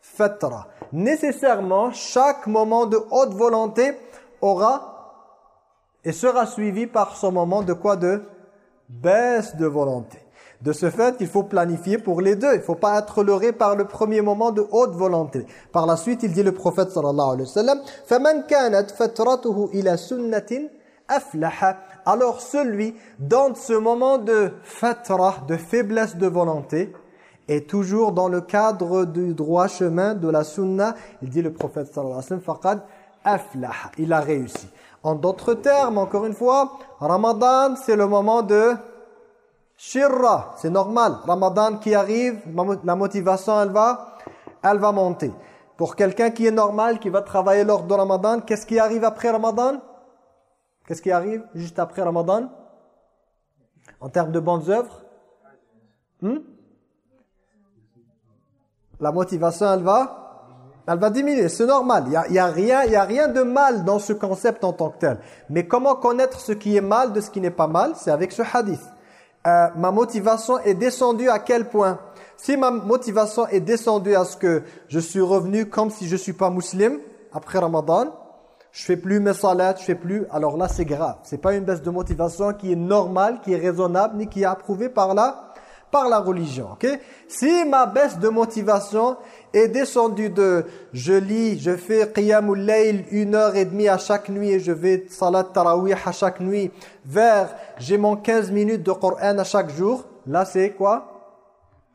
fatra nécessairement, chaque moment de haute volonté aura et sera suivi par son moment de quoi De baisse de volonté. De ce fait, il faut planifier pour les deux. Il ne faut pas être leurré par le premier moment de haute volonté. Par la suite, il dit le prophète sallallahu alayhi wa sallam فَمَنْ كَانَتْ فَتْرَتُهُ إِلَى سُنَّةٍ aflaha. Alors celui, dans ce moment de fatra, de faiblesse de volonté, est toujours dans le cadre du droit chemin de la sunna, il dit le prophète sallallahu alayhi wa sallam, aflaha. Il a réussi. En d'autres termes, encore une fois, Ramadan, c'est le moment de shirra. C'est normal. Ramadan qui arrive, la motivation, elle va, elle va monter. Pour quelqu'un qui est normal, qui va travailler lors de Ramadan, qu'est-ce qui arrive après Ramadan? Qu'est-ce qui arrive juste après Ramadan? En termes de bonnes œuvres? Hmm? La motivation, elle va elle va diminuer, c'est normal. Il n'y a, a, rien, a rien de mal dans ce concept en tant que tel. Mais comment connaître ce qui est mal de ce qui n'est pas mal? C'est avec ce hadith. Euh, ma motivation est descendue à quel point? Si ma motivation est descendue à ce que je suis revenu comme si je ne suis pas musulman après Ramadan, je fais plus mes salats, je fais plus, alors là c'est grave. C'est pas une baisse de motivation qui est normale, qui est raisonnable, ni qui est approuvée par la par la religion. ok? Si ma baisse de motivation est descendue de je lis, je fais qiyamul layl une heure et demie à chaque nuit et je vais salat tarawih à chaque nuit vers j'ai mon 15 minutes de Coran à chaque jour, là c'est quoi?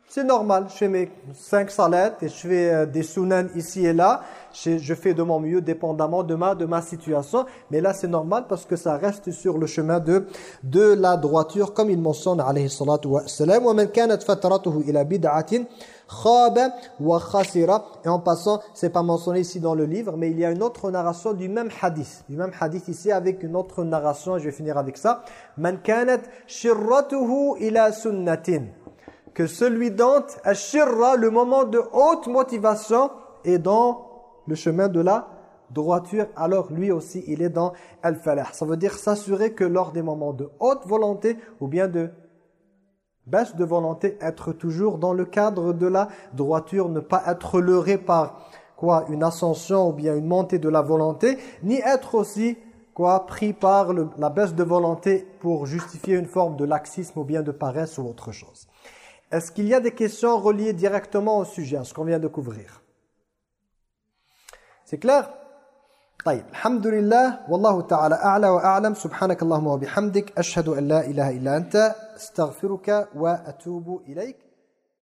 C'est normal, je fais mes cinq salades et je fais euh, des sunan ici et là. Je, fais de mon mieux dépendamment de ma, de ma situation. Mais là, c'est normal parce que ça reste sur le chemin de, de la droiture, comme il mentionne, alayhi salatu wa salam. Et en passant, c'est pas mentionné ici dans le livre, mais il y a une autre narration du même hadith. Du même hadith ici avec une autre narration, je vais finir avec ça. Que celui ashirra, le moment de haute motivation, est dans le chemin de la droiture, alors lui aussi il est dans al-falah. Ça veut dire s'assurer que lors des moments de haute volonté ou bien de baisse de volonté, être toujours dans le cadre de la droiture, ne pas être leurré par quoi une ascension ou bien une montée de la volonté, ni être aussi quoi pris par la baisse de volonté pour justifier une forme de laxisme ou bien de paresse ou autre chose. Est-ce qu'il y a des questions reliées directement au sujet, à ce qu'on vient de couvrir? C'est clair طيب الحمد لله والله تعالى أعلى وأعلم. سبحانك اللهم وبحمدك أشهد أن لا إله إلا أنت أستغفرك وأتوب إليك.